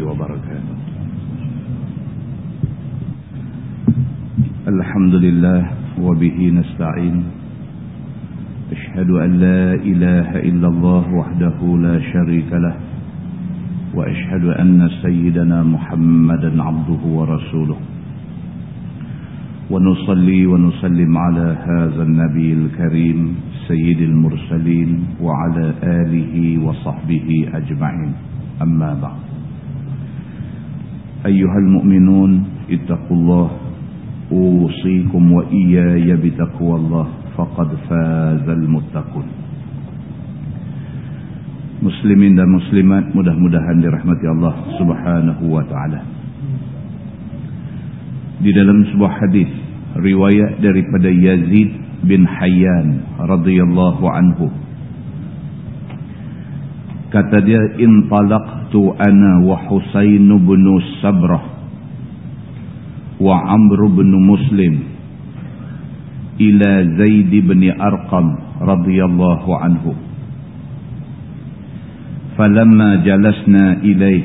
وبركاته. الحمد لله وبه نستعين. أشهد أن لا إله إلا الله وحده لا شريك له. وأشهد أن سيدنا محمدا عبده ورسوله. ونصلي ونسلم على هذا النبي الكريم سيد المرسلين وعلى آله وصحبه أجمعين. أما بعد. أيها المؤمنون اتقوا الله أوصيكم وإياي بتقوى الله فقد فاز المتقون Muslimin dan muslimat mudah-mudahan dirahmati Allah Subhanahu wa taala. Di dalam sebuah hadis riwayat daripada Yazid bin Hayyan radhiyallahu anhu kata dia intalaqtu ana wa Husain bin Sabrah wa Amr bin Muslim ila Zaid bin Arqam radhiyallahu anhu فلما جلسنا إليه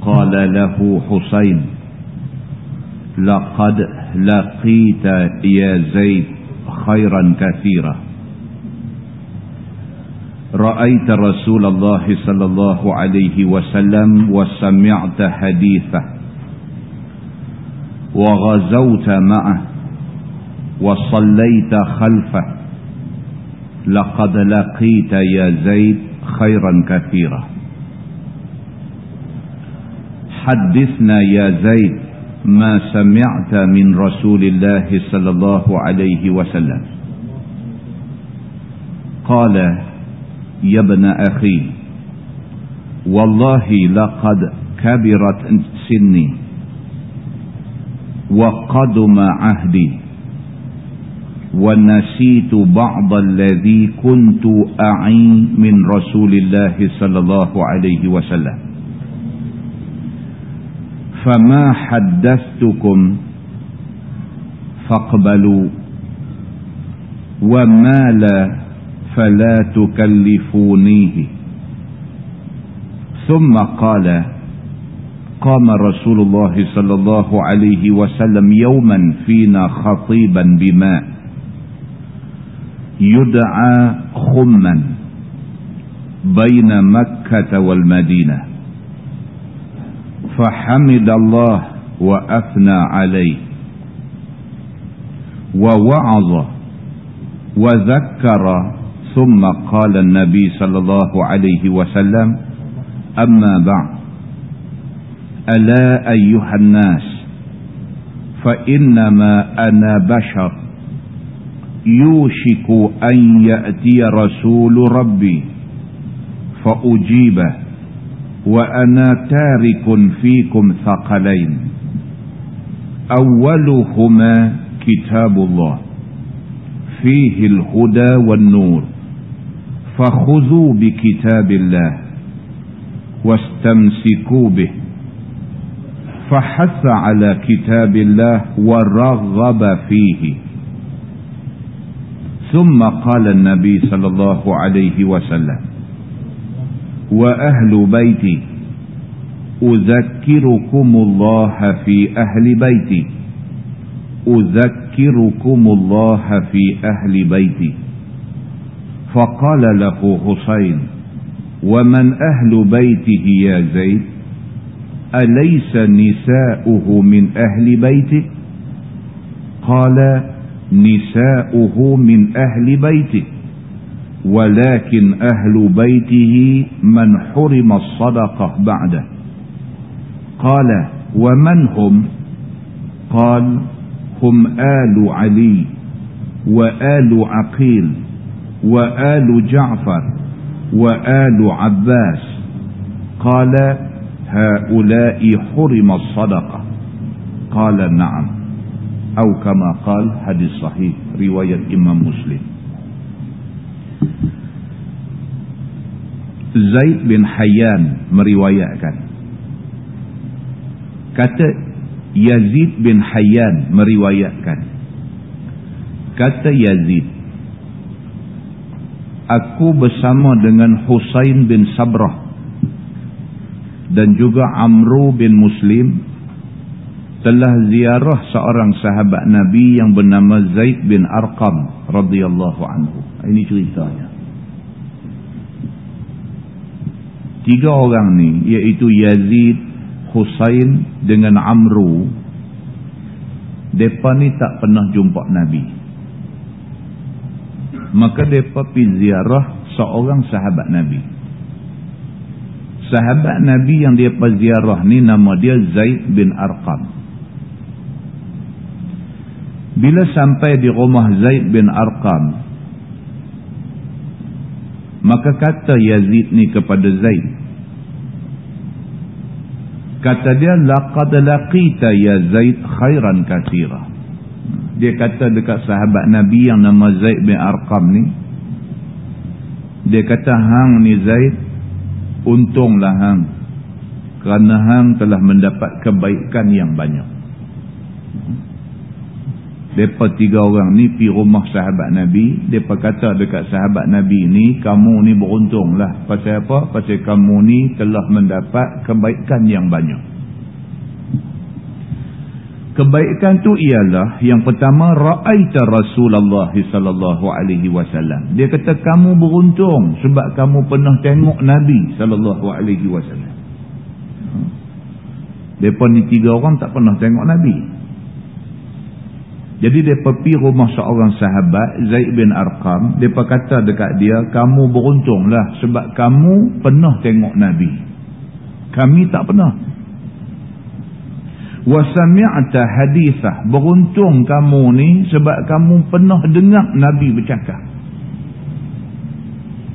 قال له حسين لقد لقيت يا زيد خيرا كثيرا رأيت رسول الله صلى الله عليه وسلم وسمعت حديثه وغزوت معه وصليت خلفه لقد لقيت يا زيد خيرا كثيرا. حدثنا يا زيد ما سمعت من رسول الله صلى الله عليه وسلم. قال يا ابن أخي. والله لقد كبرت سني وقدم عهدي ونسيت بعض الذي كنت أعين من رسول الله صلى الله عليه وسلم. فما حدثتكم فاقبلوا. وما لا فلا تكلفونيه. ثم قال قام رسول الله صلى الله عليه وسلم يوما فينا خطيبا بماء يدعى خما بين مكة والمدينة. فحمد الله وأثنى عليه. ووعظ وذكر ثم قال النبي صلى الله عليه وسلم أما بعد ألا أيها الناس فإنما أنا بشر يوشك أن يأتي رسول ربي فأجيبه وأنا تارك فيكم ثقلين. أولهما كتاب الله فيه الهدى والنور. فخذوا بكتاب الله واستمسكوا به. فحث على كتاب الله ورغب فيه. ثم قال النبي صلى الله عليه وسلم وأهل بيتي أذكركم الله في أهل بيتي. أذكركم الله في أهل بيتي. فقال له حسين ومن أهل بيته يا زيد؟ أليس نساؤه من أهل بيته؟ قال نساؤه من أهل بيته ولكن أهل بيته من حرم الصدقة بعده. قال ومن هم؟ قال هم آل علي وآل عقيل. وآل جعفر وآل عباس قال هؤلاء حرم الصدقة قال نعم أو كما قال حديث صحيح رواية إمام مسلم Zaid bin Hayyan meriwayatkan kata Yazid bin Hayyan meriwayatkan kata Yazid aku bersama dengan Husain bin Sabrah dan juga Amru bin Muslim telah ziarah seorang sahabat Nabi yang bernama Zaid bin Arqam radhiyallahu anhu. Ini ceritanya. Tiga orang ni iaitu Yazid, Husain dengan Amru. Depa ni tak pernah jumpa Nabi. Maka depa pergi ziarah seorang sahabat Nabi. Sahabat Nabi yang dia ziarah ni nama dia Zaid bin Arqam. Bila sampai di rumah Zaid bin Arqam Maka kata Yazid ni kepada Zaid Kata dia Laqad laqita ya Zaid khairan kathira Dia kata dekat sahabat Nabi yang nama Zaid bin Arqam ni Dia kata Hang ni Zaid Untunglah Hang Kerana Hang telah mendapat kebaikan yang banyak Mereka tiga orang ni pergi rumah sahabat Nabi. Mereka kata dekat sahabat Nabi ni, kamu ni beruntung lah. Pasal apa? Pasal kamu ni telah mendapat kebaikan yang banyak. Kebaikan tu ialah yang pertama ra'aita Rasulullah sallallahu alaihi wasallam. Dia kata kamu beruntung sebab kamu pernah tengok Nabi sallallahu alaihi wasallam. Depa ni tiga orang tak pernah tengok Nabi. Jadi dia pergi rumah seorang sahabat Zaid bin Arqam, dia kata dekat dia, kamu beruntunglah sebab kamu pernah tengok Nabi. Kami tak pernah. Wa sami'ta hadithah, beruntung kamu ni sebab kamu pernah dengar Nabi bercakap.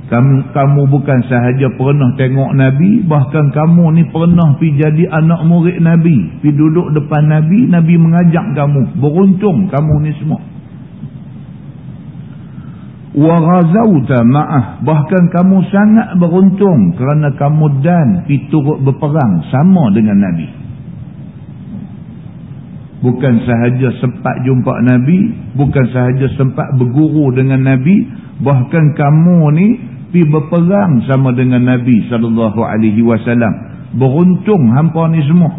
Kamu, kamu bukan sahaja pernah tengok Nabi bahkan kamu ni pernah pi jadi anak murid Nabi. Pi duduk depan Nabi Nabi mengajak kamu. Beruntung kamu ni semua. Wa ghazauta ma'ah. Bahkan kamu sangat beruntung kerana kamu dan pi turut berperang sama dengan Nabi bukan sahaja sempat jumpa Nabi bukan sahaja sempat berguru dengan Nabi bahkan kamu ni pi berperang sama dengan Nabi wasallam. Beruntung hampa ni semua.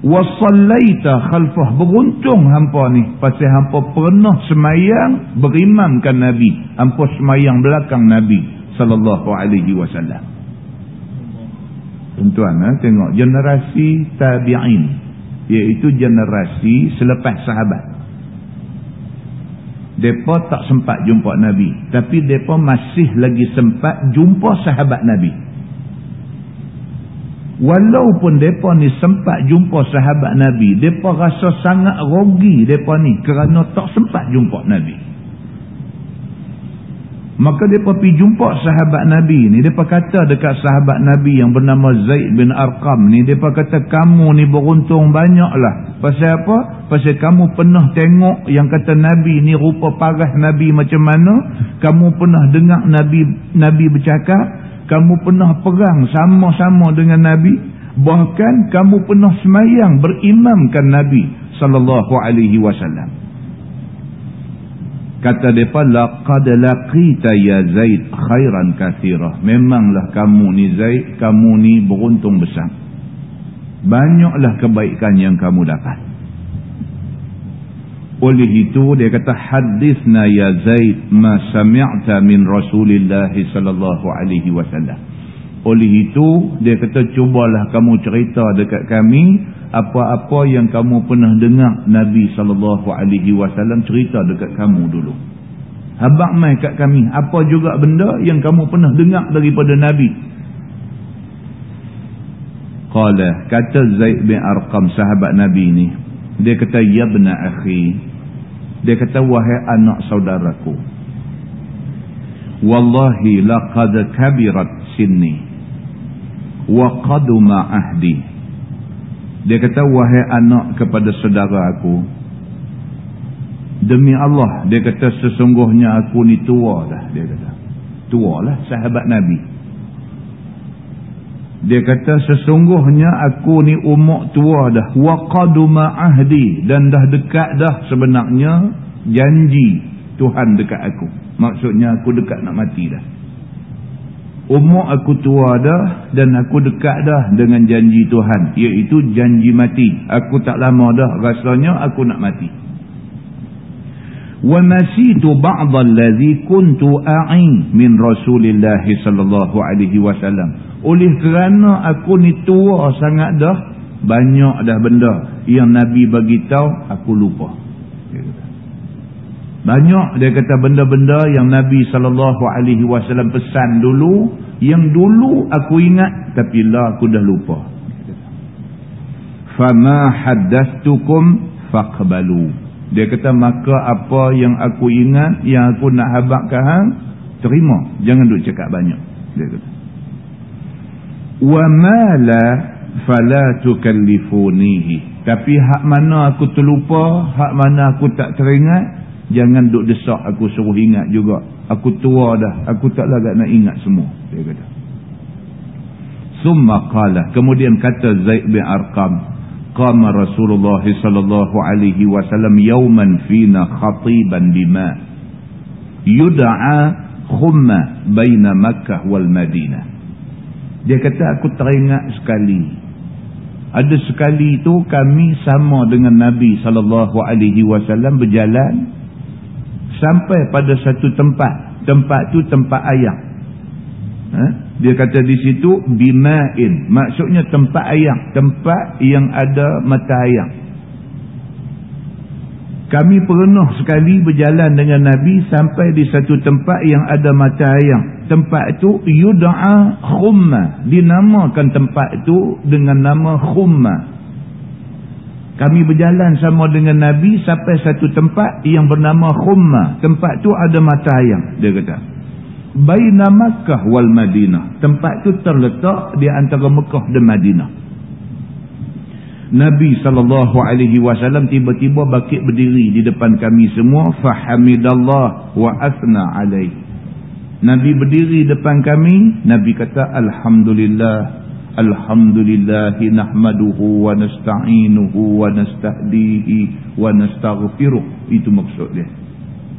Wa sallaita khalfah beruntung hampa ni pasal hampa pernah semayang berimamkan Nabi. Hampa semayang belakang Nabi sallallahu alaihi wasallam. Tuan-tuan ha, tengok generasi tabi'in iaitu generasi selepas sahabat mereka tak sempat jumpa Nabi. Tapi mereka masih lagi sempat jumpa sahabat Nabi. Walaupun mereka ni sempat jumpa sahabat Nabi. Mereka rasa sangat rogi mereka ni. Kerana tak sempat jumpa Nabi. Maka dia pergi jumpa sahabat Nabi ni. Dia kata dekat sahabat Nabi yang bernama Zaid bin Arqam ni. Dia kata kamu ni beruntung banyaklah. Pasal apa? Pasal kamu pernah tengok yang kata Nabi ni rupa parah Nabi macam mana. Kamu pernah dengar Nabi Nabi bercakap. Kamu pernah perang sama-sama dengan Nabi. Bahkan kamu pernah semayang berimamkan Nabi sallallahu alaihi wasallam. Kata mereka, laqad laqita ya Zaid khairan kathirah. Memanglah kamu ni Zaid, kamu ni beruntung besar. Banyaklah kebaikan yang kamu dapat. Oleh itu dia kata hadisna ya Zaid ma sami'ta min Rasulillah sallallahu alaihi wasallam. Oleh itu dia kata cubalah kamu cerita dekat kami apa-apa yang kamu pernah dengar Nabi SAW cerita dekat kamu dulu. Habak mai kat kami, apa juga benda yang kamu pernah dengar daripada Nabi. Qala, kata Zaid bin Arqam sahabat Nabi ni. Dia kata, Ya bena akhi. Dia kata, wahai anak saudaraku. Wallahi laqad kabirat sinni. Wa qaduma ahdi. Dia kata wahai anak kepada saudara aku. Demi Allah dia kata sesungguhnya aku ni tua dah dia kata. Tua lah sahabat Nabi. Dia kata sesungguhnya aku ni umur tua dah. Wa qaduma ahdi dan dah dekat dah sebenarnya janji Tuhan dekat aku. Maksudnya aku dekat nak mati dah. Umur aku tua dah dan aku dekat dah dengan janji Tuhan. Iaitu janji mati. Aku tak lama dah rasanya aku nak mati. wa nasitu ba'd allazi kuntu مِنْ min Rasulillah sallallahu alaihi wasallam Oleh kerana aku ni tua sangat dah, banyak dah benda yang Nabi bagi tahu. Aku lupa. Banyak dia kata benda-benda yang Nabi SAW pesan dulu. Yang dulu aku ingat tapi lah aku dah lupa. Fama haddastukum faqbalu. Dia kata maka apa yang aku ingat yang aku nak habakkan hang terima. Jangan duk cakap banyak. Dia kata. Wama la fala tukallifunihi. Tapi hak mana aku terlupa, hak mana aku tak teringat, jangan duk desak aku suruh ingat juga. Aku tua dah aku tak lagi nak ingat semua dia kata. Summa qala kemudian kata Zaid bin Arqam qama Rasulullah sallallahu alaihi wasallam yawman fina khatiban bima yud'a khumma baina Makkah wal Madinah. Dia kata aku teringat sekali. Ada sekali itu kami sama dengan Nabi sallallahu alaihi wasallam berjalan sampai pada satu tempat tempat tu tempat ayam ha? Dia kata di situ bima'in. Maksudnya tempat ayam. Tempat yang ada mata ayam. Kami pernah sekali berjalan dengan Nabi sampai di satu tempat yang ada mata ayam. Tempat itu yuda'a khumma. Dinamakan tempat itu dengan nama khumma. Kami berjalan sama dengan Nabi sampai satu tempat yang bernama khumma. Tempat itu ada mata ayam. Dia kata baina Makkah wal Madinah. Tempat itu terletak di antara Mekah dan Madinah. Nabi wasallam tiba-tiba bakit berdiri di depan kami semua fahamidallah wa asna alaih. Nabi berdiri depan kami, Nabi kata alhamdulillah Wa nasta'inuhu wa nastahdihi wa nastaghfiruh. Itu maksud dia.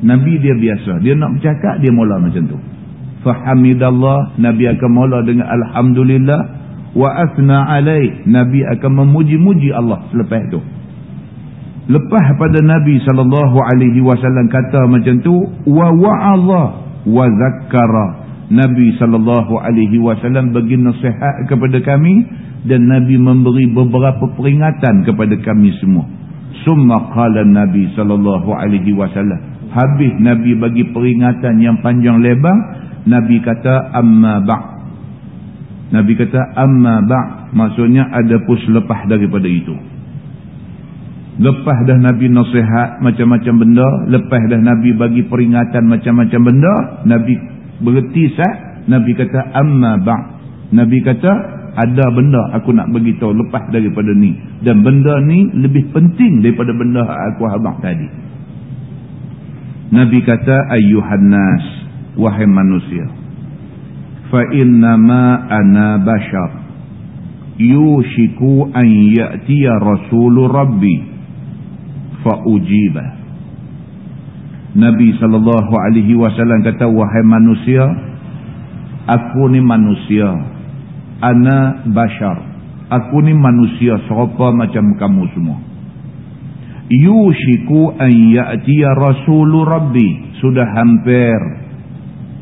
Nabi dia biasa. Dia nak bercakap, dia mula macam tu fahamidallah nabi akan mula dengan alhamdulillah wa asna alai nabi akan memuji-muji Allah selepas itu lepas pada nabi wasallam kata macam tu wa wa'adha wa zakkara nabi sallallahu alaihi wasallam bagi nasihat kepada kami dan nabi memberi beberapa peringatan kepada kami semua. Summa qala nabi sallallahu alaihi wasallam habis nabi bagi peringatan yang panjang lebar Nabi kata amma ba' Nabi kata amma ba' maksudnya ada pun selepas daripada itu. Lepas dah Nabi nasihat macam-macam benda lepas dah Nabi bagi peringatan macam-macam benda Nabi berhenti sah Nabi kata amma ba' Nabi kata ada benda aku nak beritahu lepas daripada ni. Dan benda ni lebih penting daripada benda aku habang tadi. Nabi kata ayyuhan nas wahai manusia fa innama ana bashar. Yushiku an ya'tiya rasulu rabbi fa ujiba Nabi sallallahu alaihi wasallam kata wahai manusia aku ni manusia. Ana bashar. Aku ni manusia serupa macam kamu semua. Yushiku an ya'tiya rasulu rabbi. Sudah hampir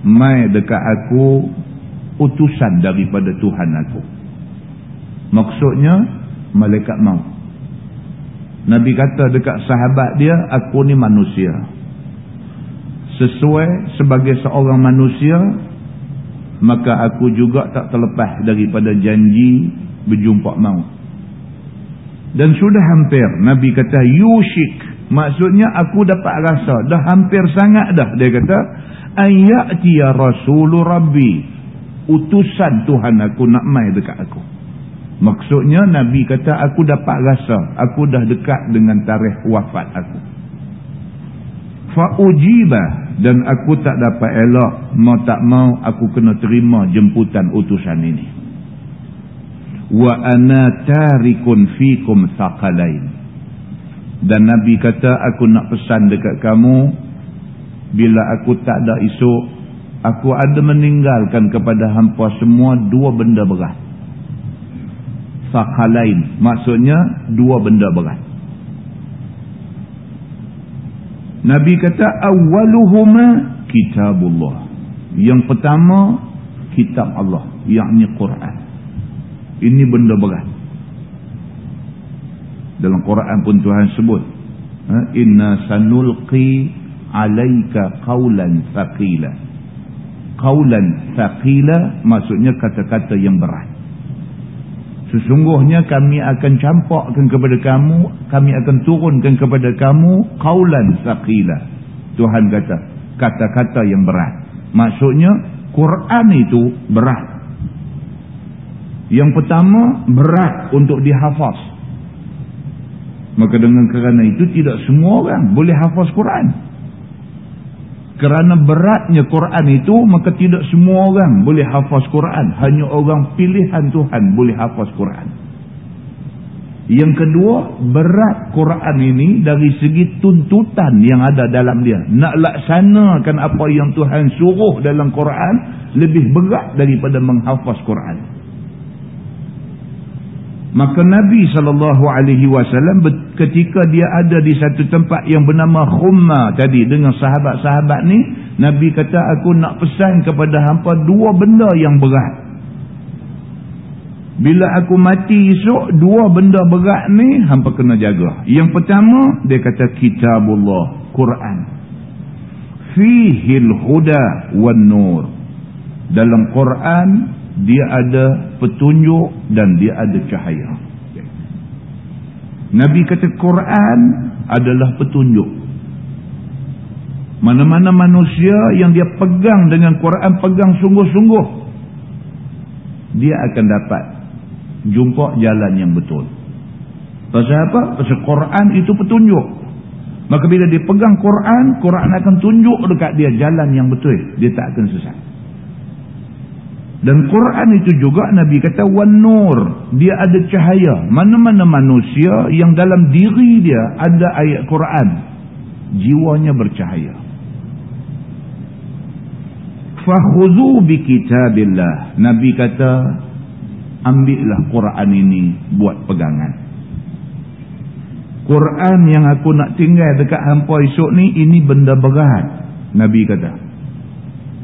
mai dekat aku utusan daripada Tuhan aku. Maksudnya malaikat maut. Nabi kata dekat sahabat dia aku ni manusia sesuai sebagai seorang manusia maka aku juga tak terlepas daripada janji berjumpa maut. Dan sudah hampir Nabi kata yushik maksudnya aku dapat rasa dah hampir sangat dah dia kata ayatiya rasulu rabbi. Utusan Tuhan aku nak mai dekat aku. Maksudnya Nabi kata aku dapat rasa aku dah dekat dengan tarikh wafat aku fa'ujibah dan aku tak dapat elok. Mau tak mau aku kena terima jemputan utusan ini. Wa ana tarikun fikum thaqalain. Dan Nabi kata aku nak pesan dekat kamu bila aku tak ada esok aku ada meninggalkan kepada hampa semua dua benda berat. Sakalain maksudnya dua benda berat Nabi kata awaluhuma kitabullah. Yang pertama kitab Allah yakni Quran. Ini benda berat. Dalam Quran pun Tuhan sebut ha, inna sanulqi alaika qawlan thaqila. Qawlan thaqila maksudnya kata-kata yang berat sesungguhnya kami akan campakkan kepada kamu kami akan turunkan kepada kamu qawlan thaqila Tuhan kata kata-kata yang berat. Maksudnya Quran itu berat. Yang pertama berat untuk dihafaz. Maka dengan kerana itu tidak semua orang boleh hafaz Quran kerana beratnya Quran itu, maka tidak semua orang boleh hafaz Quran. Hanya orang pilihan Tuhan boleh hafaz Quran. Yang kedua, berat Quran ini dari segi tuntutan yang ada dalam dia. Nak laksanakan apa yang Tuhan suruh dalam Quran, lebih berat daripada menghafaz Quran. Maka Nabi SAW ketika dia ada di satu tempat yang bernama Khumma tadi dengan sahabat-sahabat ni, Nabi kata aku nak pesan kepada hampa dua benda yang berat. Bila aku mati esok, dua benda berat ni hampa kena jaga. Yang pertama, dia kata kitabullah, Quran. Fihil huda wan nur. Dalam Quran dia ada petunjuk dan dia ada cahaya. Nabi kata Quran adalah petunjuk. Mana-mana manusia yang dia pegang dengan Quran, pegang sungguh-sungguh. Dia akan dapat jumpa jalan yang betul. Pasal apa? Pasal Quran itu petunjuk. Maka bila dia pegang Quran, Quran akan tunjuk dekat dia jalan yang betul. Dia tak akan sesat. Dan Quran itu juga Nabi kata wan nur, dia ada cahaya. Mana-mana manusia yang dalam diri dia ada ayat Quran, jiwanya bercahaya. Fakhudhu bi kitabillah. Nabi kata ambillah Quran ini buat pegangan. Quran yang aku nak tinggal dekat hampa esok ni ini benda berat. Nabi kata.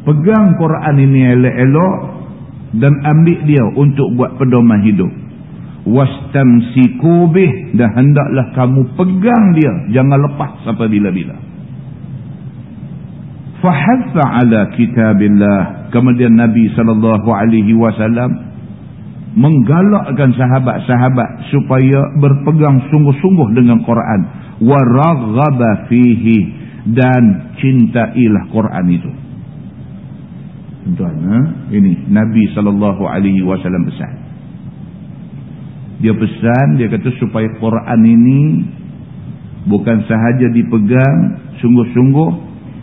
Pegang Quran ini elok-elok dan ambil dia untuk buat pedoman hidup. Wastamsiku bih. Dan hendaklah kamu pegang dia. Jangan lepas sampai bila-bila. Fahazza ala kitabillah. Kemudian Nabi SAW menggalakkan sahabat-sahabat supaya berpegang sungguh-sungguh dengan Quran. Waraghaba fihi. Dan cintailah Quran itu tuan ha? ini Nabi SAW pesan. Dia pesan dia kata supaya Quran ini bukan sahaja dipegang sungguh-sungguh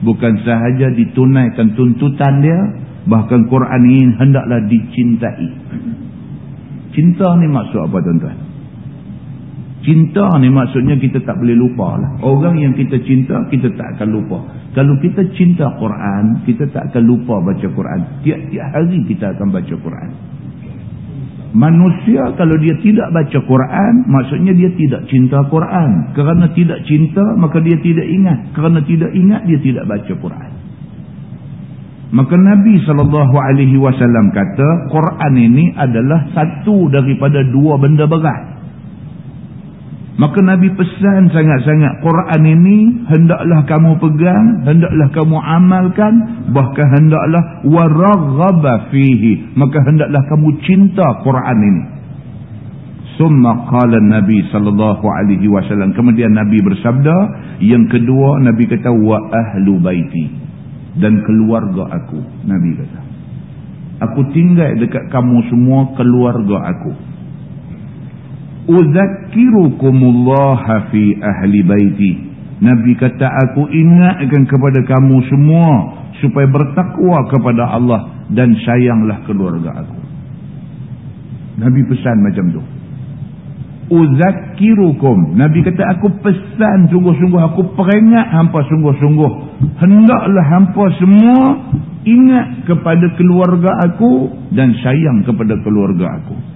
bukan sahaja ditunaikan tuntutan dia bahkan Quran ini hendaklah dicintai. Cinta ni maksud apa tuan-tuan Cinta ni maksudnya kita tak boleh lupa lah. Orang yang kita cinta, kita tak akan lupa. Kalau kita cinta Quran, kita tak akan lupa baca Quran. Tiap-tiap hari kita akan baca Quran. Manusia kalau dia tidak baca Quran, maksudnya dia tidak cinta Quran. Kerana tidak cinta, maka dia tidak ingat. Kerana tidak ingat, dia tidak baca Quran. Maka Nabi SAW kata, Quran ini adalah satu daripada dua benda berat. Maka Nabi pesan sangat-sangat Quran ini hendaklah kamu pegang, hendaklah kamu amalkan, bahkan hendaklah waraghaba fihi. Maka hendaklah kamu cinta Quran ini. Summa qala Nabi sallallahu alaihi wasallam. Kemudian Nabi bersabda, yang kedua Nabi kata wa ahlu baiti dan keluarga aku. Nabi kata. Aku tinggal dekat kamu semua keluarga aku uzakirukumullaha fi ahli baiti. Nabi kata aku ingatkan kepada kamu semua supaya bertakwa kepada Allah dan sayanglah keluarga aku. Nabi pesan macam tu. Uzakirukum Nabi kata aku pesan sungguh-sungguh aku peringat hampa sungguh-sungguh. Hendaklah hampa semua ingat kepada keluarga aku dan sayang kepada keluarga aku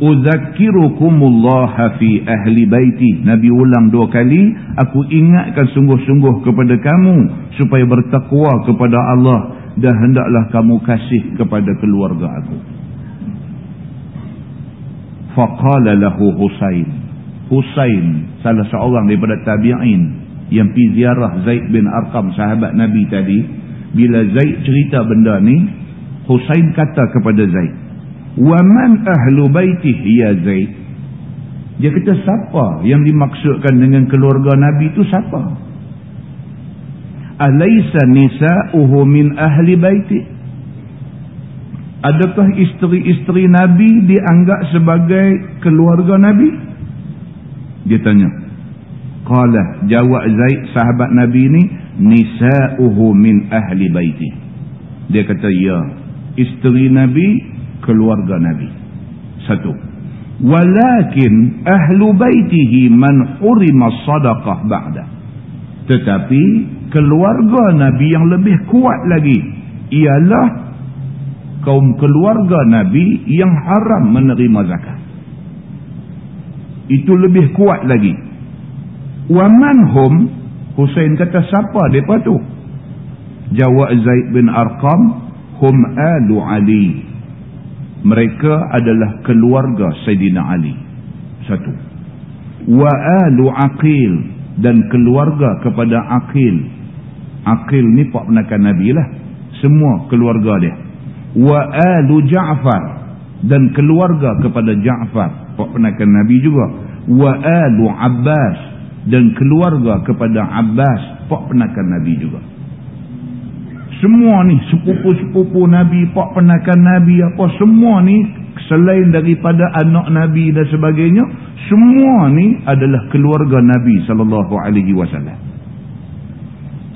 Uzakirukumullah fi ahli baiti. Nabi ulang dua kali aku ingatkan sungguh-sungguh kepada kamu supaya bertakwa kepada Allah dan hendaklah kamu kasih kepada keluarga aku. Faqala lahu Husain. Husain salah seorang daripada tabi'in yang pergi ziarah Zaid bin Arqam sahabat Nabi tadi. Bila Zaid cerita benda ni Husain kata kepada Zaid Waman ahlu baitih ya Zaid. Dia kata siapa yang dimaksudkan dengan keluarga Nabi itu siapa? Alaysa nisa'uhu min ahli baitih? Adakah isteri-isteri Nabi dianggap sebagai keluarga Nabi? Dia tanya. Qala jawab Zaid sahabat Nabi ini nisa'uhu min ahli baitih. Dia kata ya. Isteri Nabi keluarga Nabi. Satu. Walakin ahlu baitihi man hurima sadaqah ba'da. Tetapi keluarga Nabi yang lebih kuat lagi ialah kaum keluarga Nabi yang haram menerima zakat. Itu lebih kuat lagi. Wa man hum Husain kata siapa depa tu? Jawab Zaid bin Arqam hum alu Ali mereka adalah keluarga Sayyidina Ali. Satu. Wa alu aqil dan keluarga kepada aqil. Aqil ni pak penakan Nabi lah. Semua keluarga dia. Wa alu Ja'far dan keluarga kepada Ja'far pak penakan Nabi juga. Wa alu Abbas dan keluarga kepada Abbas pak penakan Nabi juga semua ni sepupu-sepupu Nabi, pak penakan Nabi apa semua ni selain daripada anak Nabi dan sebagainya, semua ni adalah keluarga Nabi sallallahu alaihi wasallam.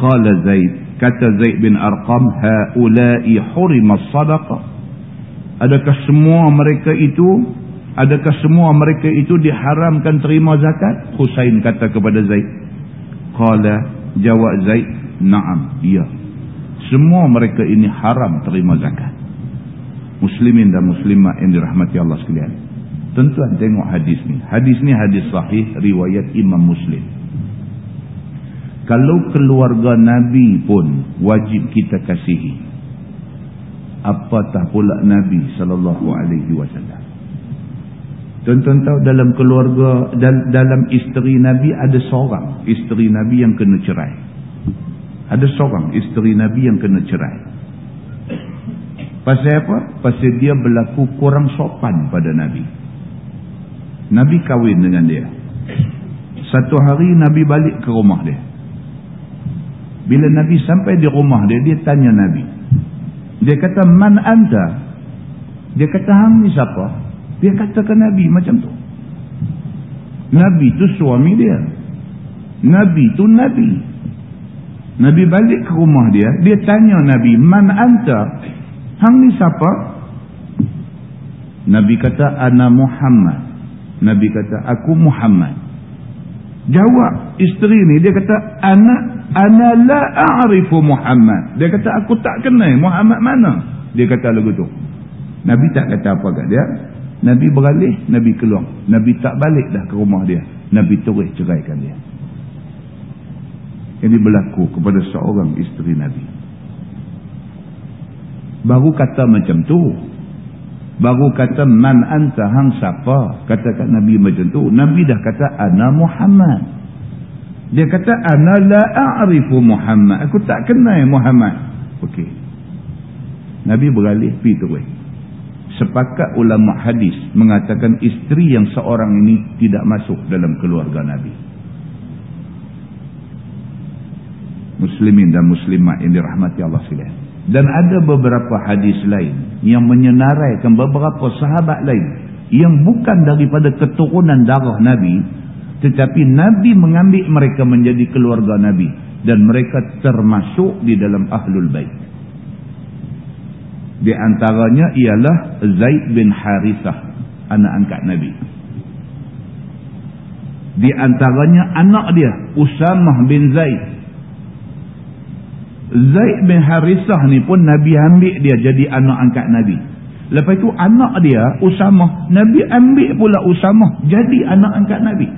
Qala Zaid, kata Zaid bin Arqam, haula'i hurima sadaqah. Adakah semua mereka itu adakah semua mereka itu diharamkan terima zakat? Husain kata kepada Zaid. Qala jawab Zaid, "Na'am, ya." Semua mereka ini haram terima zakat. Muslimin dan muslimat yang dirahmati Allah sekalian. Tuan-tuan tengok hadis ni. Hadis ni hadis sahih riwayat imam muslim. Kalau keluarga nabi pun wajib kita kasihi apatah pula nabi sallallahu alaihi wasallam? Tuan-tuan tahu dalam keluarga dalam isteri nabi ada seorang isteri nabi yang kena cerai ada seorang isteri Nabi yang kena cerai. Pasal apa? Pasal dia berlaku kurang sopan pada Nabi. Nabi kahwin dengan dia. Satu hari Nabi balik ke rumah dia. Bila Nabi sampai di rumah dia, dia tanya Nabi. Dia kata, Man anta? Dia kata, Hang ni siapa? Dia katakan Nabi macam tu. Nabi tu suami dia. Nabi tu Nabi. Nabi balik ke rumah dia, dia tanya Nabi, "Man anta?" Hang ni siapa? Nabi kata, "Ana Muhammad." Nabi kata, "Aku Muhammad." Jawab isteri ni, dia kata, "Ana ana la a'rifu Muhammad." Dia kata, "Aku tak kenal Muhammad mana?" Dia kata lagu tu. Nabi tak kata apa kat dia. Nabi beralih, Nabi keluar. Nabi tak balik dah ke rumah dia. Nabi terus ceraikan dia ini berlaku kepada seorang isteri Nabi. Baru kata macam tu. Baru kata man anta hang siapa. Katakan Nabi macam tu. Nabi dah kata ana Muhammad. Dia kata ana la a'rifu Muhammad. Aku tak kenal Muhammad. Okey. Nabi beralih pergi terus. Sepakat ulama hadis mengatakan isteri yang seorang ini tidak masuk dalam keluarga Nabi. Muslimin dan muslimat yang dirahmati Allah sekalian. Dan ada beberapa hadis lain yang menyenaraikan beberapa sahabat lain yang bukan daripada keturunan darah Nabi tetapi Nabi mengambil mereka menjadi keluarga Nabi dan mereka termasuk di dalam Ahlul Bait. Di antaranya ialah Zaid bin Harithah, anak angkat Nabi. Di antaranya anak dia Usamah bin Zaid Zaid bin Harisah ni pun Nabi ambil dia jadi anak angkat Nabi. Lepas itu anak dia Usamah. Nabi ambil pula Usamah jadi anak angkat Nabi.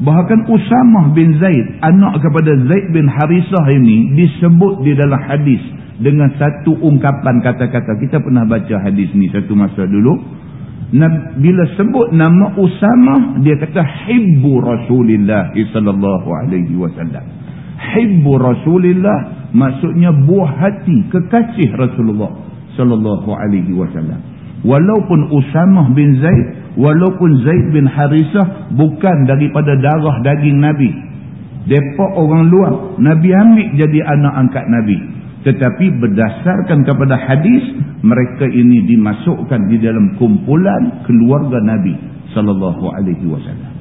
Bahkan Usamah bin Zaid, anak kepada Zaid bin Harisah ini disebut di dalam hadis dengan satu ungkapan kata-kata. Kita pernah baca hadis ni satu masa dulu. Bila sebut nama Usamah, dia kata Hibbu Rasulullah sallallahu alaihi wasallam hibbu Rasulillah maksudnya buah hati kekasih Rasulullah sallallahu alaihi wasallam. Walaupun Usamah bin Zaid, walaupun Zaid bin Harisah bukan daripada darah daging Nabi. Depa orang luar, Nabi ambil jadi anak angkat Nabi. Tetapi berdasarkan kepada hadis, mereka ini dimasukkan di dalam kumpulan keluarga Nabi sallallahu alaihi wasallam.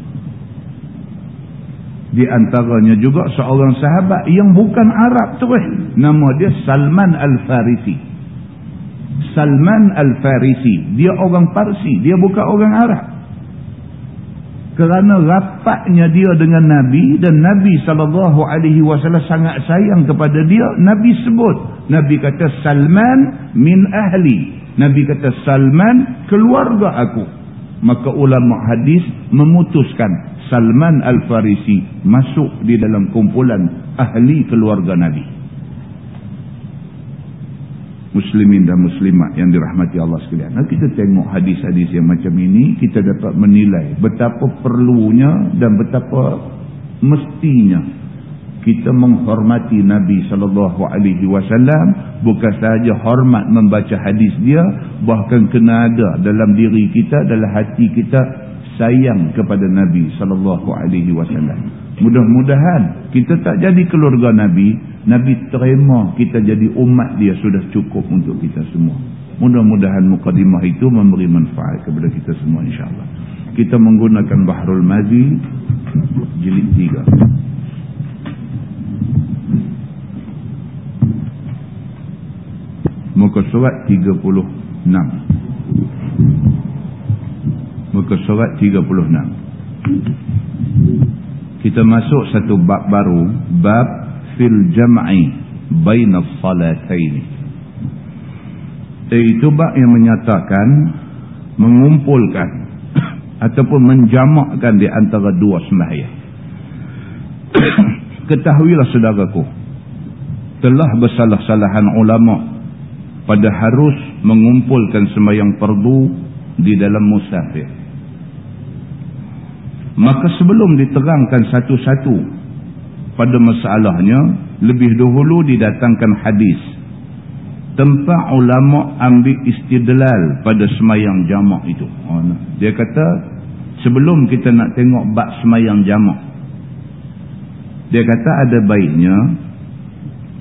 Di antaranya juga seorang sahabat yang bukan Arab tu eh. Nama dia Salman Al-Farisi. Salman Al-Farisi. Dia orang Parsi. Dia bukan orang Arab. Kerana rapatnya dia dengan Nabi dan Nabi SAW sangat sayang kepada dia, Nabi sebut. Nabi kata Salman min ahli. Nabi kata Salman keluarga aku. Maka ulama hadis memutuskan Salman Al-Farisi masuk di dalam kumpulan ahli keluarga Nabi. Muslimin dan muslimat yang dirahmati Allah sekalian. Kita tengok hadis-hadis yang macam ini, kita dapat menilai betapa perlunya dan betapa mestinya kita menghormati Nabi sallallahu alaihi wasallam bukan sahaja hormat membaca hadis dia bahkan kena ada dalam diri kita dalam hati kita sayang kepada Nabi sallallahu alaihi wasallam. Mudah-mudahan kita tak jadi keluarga Nabi, Nabi terima kita jadi umat dia sudah cukup untuk kita semua. Mudah-mudahan mukadimah itu memberi manfaat kepada kita semua insya-Allah. Kita menggunakan Bahrul Mazi jilid 3. Muka surat 36 muka surat 36 kita masuk satu bab baru. Bab fil jam'i baina salataini. Iaitu bab yang menyatakan mengumpulkan ataupun menjamakkan di antara dua sembahyang. Ketahuilah saudaraku telah bersalah-salahan ulama pada harus mengumpulkan sembahyang fardu di dalam musafir maka sebelum diterangkan satu-satu pada masalahnya lebih dahulu didatangkan hadis tempat ulama ambil istidlal pada semayang jamak itu. Oh, dia kata sebelum kita nak tengok bak semayang jamak dia kata ada baiknya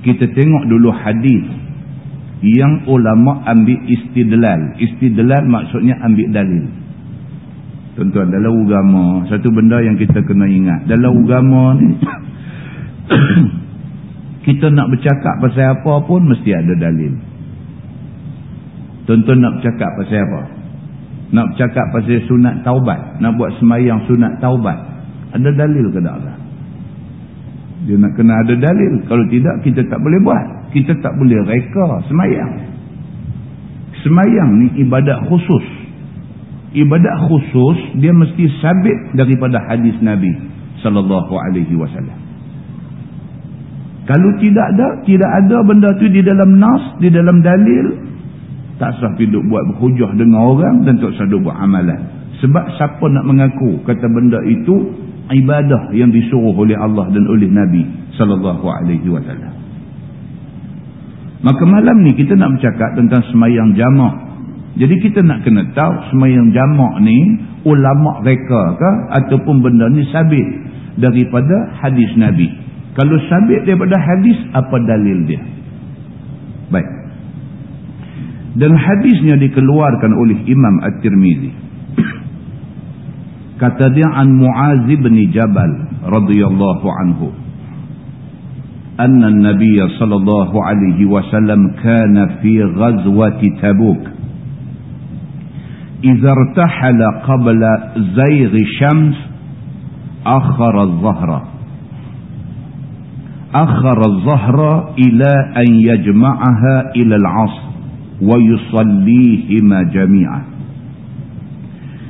kita tengok dulu hadis yang ulama ambil istidlal. Istidlal maksudnya ambil dalil Tuan-tuan, dalam agama, satu benda yang kita kena ingat. Dalam agama ni, kita nak bercakap pasal apa pun, mesti ada dalil. Tuan-tuan nak bercakap pasal apa? Nak bercakap pasal sunat taubat. Nak buat semayang sunat taubat. Ada dalil ke tak? Dia nak kena ada dalil. Kalau tidak, kita tak boleh buat. Kita tak boleh reka semayang. Semayang ni ibadat khusus ibadat khusus dia mesti sabit daripada hadis Nabi sallallahu alaihi wasallam. Kalau tidak ada, tidak ada benda tu di dalam nas, di dalam dalil, tak sah hidup buat berhujah dengan orang dan tak sah buat amalan. Sebab siapa nak mengaku kata benda itu ibadah yang disuruh oleh Allah dan oleh Nabi sallallahu alaihi wasallam. Maka malam ni kita nak bercakap tentang semayang jamak jadi kita nak kena tahu semayang jamak ni ulama reka ke ataupun benda ni sabit daripada hadis Nabi. Kalau sabit daripada hadis apa dalil dia? Baik. Dan hadisnya dikeluarkan oleh Imam At-Tirmizi. Kata dia an Muaz bin Jabal radhiyallahu anhu. Anna an-nabiy sallallahu alaihi wasallam kana fi ghazwati Tabuk. إذا ارتحل قبل زيغ الشمس أخر الظهر az-zahra ila an yajma'aha ila al-'asr wa yusallihima jami'an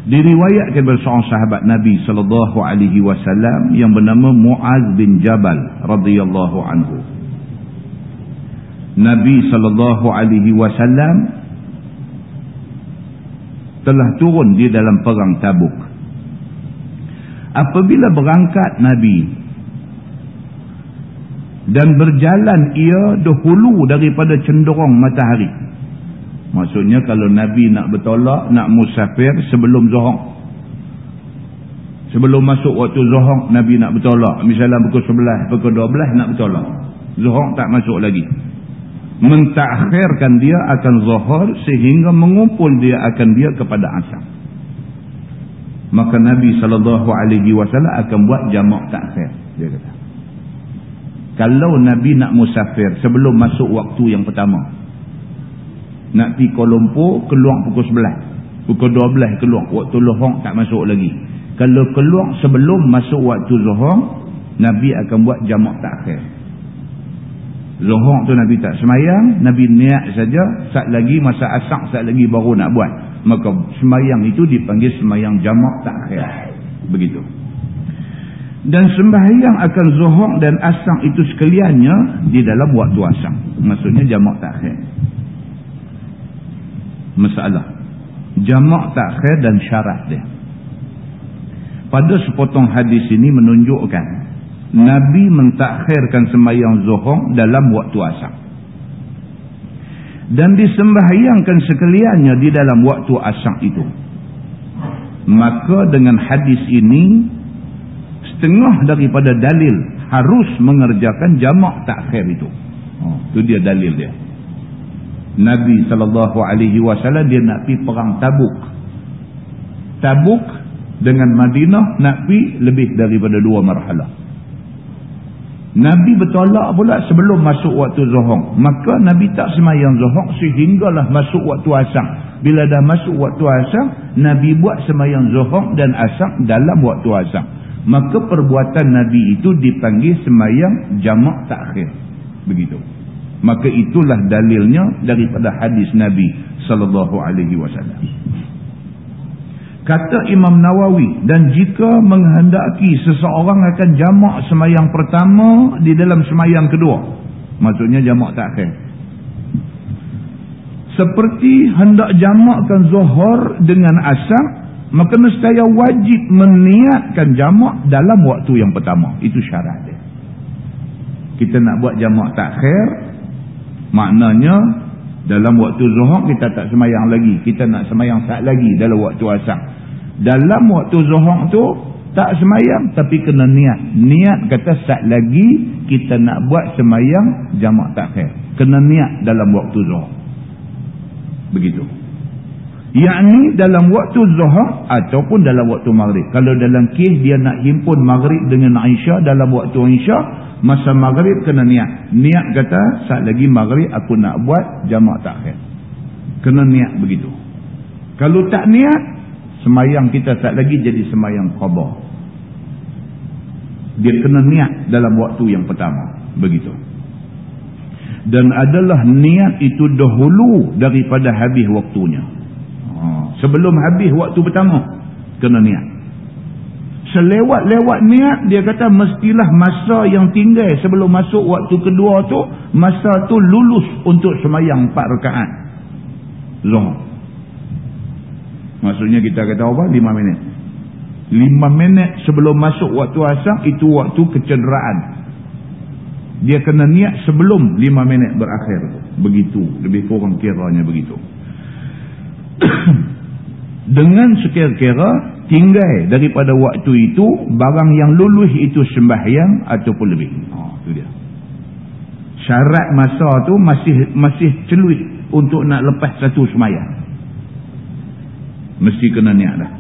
diriwayatkan oleh seorang sahabat Nabi sallallahu alaihi wasallam yang bernama Muaz bin Jabal radhiyallahu anhu. Nabi sallallahu alaihi wasallam telah turun di dalam perang Tabuk. Apabila berangkat Nabi dan berjalan ia dahulu daripada cenderung matahari Maksudnya kalau Nabi nak bertolak, nak musafir sebelum zuhur. Sebelum masuk waktu zuhur, Nabi nak bertolak. Misalnya pukul 11, pukul 12 nak bertolak. Zuhur tak masuk lagi. Mentakhirkan dia akan zuhur sehingga mengumpul dia akan dia kepada asam. Maka Nabi SAW akan buat jamak takhir. Dia kata. Kalau Nabi nak musafir sebelum masuk waktu yang pertama nak pergi Kuala Lumpur keluar pukul 11 pukul 12 keluar waktu lohong tak masuk lagi kalau keluar sebelum masuk waktu lohong Nabi akan buat jamak takhir lohong tu Nabi tak semayang. Nabi niat saja. Saat lagi masa asak saat lagi baru nak buat. Maka semayang itu dipanggil semayang jamak takhir begitu. Dan sembahyang akan zuhur dan asang itu sekaliannya di dalam waktu asang maksudnya jamak takhir masalah. Jamak takhir dan syarat dia. Pada sepotong hadis ini menunjukkan Nabi mentakhirkan sembahyang zuhur dalam waktu asar dan disembahyangkan sekaliannya di dalam waktu asar itu maka dengan hadis ini setengah daripada dalil harus mengerjakan jamak takhir itu oh, itu dia dalil dia Nabi wasallam dia nak pi perang Tabuk. Tabuk dengan Madinah nak pi lebih daripada dua marhalah. Nabi bertolak pula sebelum masuk waktu Zuhur. Maka Nabi tak semayang Zuhur sehinggalah masuk waktu Asar. Bila dah masuk waktu Asar, Nabi buat semayang Zuhur dan Asar dalam waktu Asar. Maka perbuatan Nabi itu dipanggil semayang jamak takhir. Begitu maka itulah dalilnya daripada hadis Nabi sallallahu alaihi wasallam kata Imam Nawawi dan jika menghendaki seseorang akan jamak semayang pertama di dalam semayang kedua. Maksudnya jamak takhir seperti hendak jamakkan zuhur dengan asar maka nescaya wajib meniatkan jamak dalam waktu yang pertama. Itu syarat dia. Kita nak buat jamak takhir Maknanya dalam waktu zuhur kita tak semayang lagi. Kita nak semayang saat lagi dalam waktu asar. Dalam waktu zuhur tu tak semayang tapi kena niat. Niat kata saat lagi kita nak buat semayang jamak takhir. Kena niat dalam waktu zuhur. Begitu. Yang dalam waktu zuhur ataupun dalam waktu maghrib. Kalau dalam kes dia nak himpun maghrib dengan Aisyah dalam waktu Aisyah masa maghrib kena niat. Niat kata saat lagi maghrib aku nak buat jamak takhir kena niat begitu. Kalau tak niat semayang kita saat lagi jadi semayang khabar dia kena niat dalam waktu yang pertama. Begitu. Dan adalah niat itu dahulu daripada habis waktunya ha, sebelum habis waktu pertama kena niat. Selewat-lewat niat dia kata mestilah masa yang tinggal sebelum masuk waktu kedua tu masa tu lulus untuk semayang 4 rekaat zuhur maksudnya kita kata apa? 5 minit. 5 minit sebelum masuk waktu asar itu waktu kecederaan. Dia kena niat sebelum 5 minit berakhir begitu. Lebih kurang kiranya begitu dengan sekira-kira tinggal daripada waktu itu barang yang lulus itu sembahyang ataupun lebih. Oh, itu dia. Syarat masa tu masih masih celuit untuk nak lepas satu sembahyang. Mesti kena niat dah.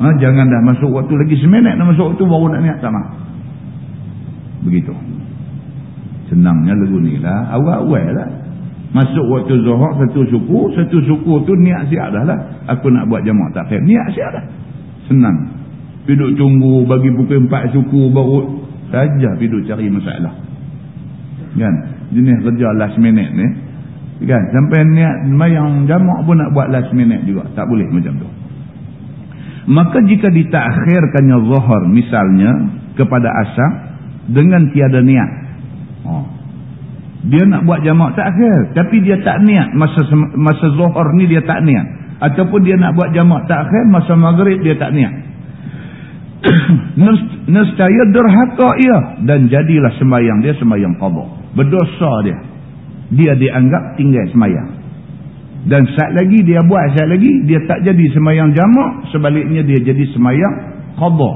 Ha, jangan dah masuk waktu lagi seminit nak masuk waktu baru nak niat sama. Begitu. Senangnya lagu ni lah. Awal-awal lah. Masuk waktu zuhur satu suku, satu suku tu niat siap dah lah. Aku nak buat jamaah takhir. Niat siap dah. Senang. Duduk tunggu bagi pukul empat suku baru saja pergi cari masalah kan jenis kerja last minute ni kan sampai niat mayang jamak pun nak buat last minute juga tak boleh macam tu maka jika ditakhirkannya zuhur misalnya kepada asar dengan tiada niat oh. Dia nak buat jamak takhir tapi dia tak niat masa masa zuhur ni dia tak niat. Ataupun dia nak buat jamak takhir masa maghrib dia tak niat. Nescaya derhaka ia. Dan jadilah sembahyang dia sembahyang qada berdosa dia. Dia dianggap tinggal semayang. Dan saat lagi dia buat saat lagi dia tak jadi semayang jamak sebaliknya dia jadi semayang qadha.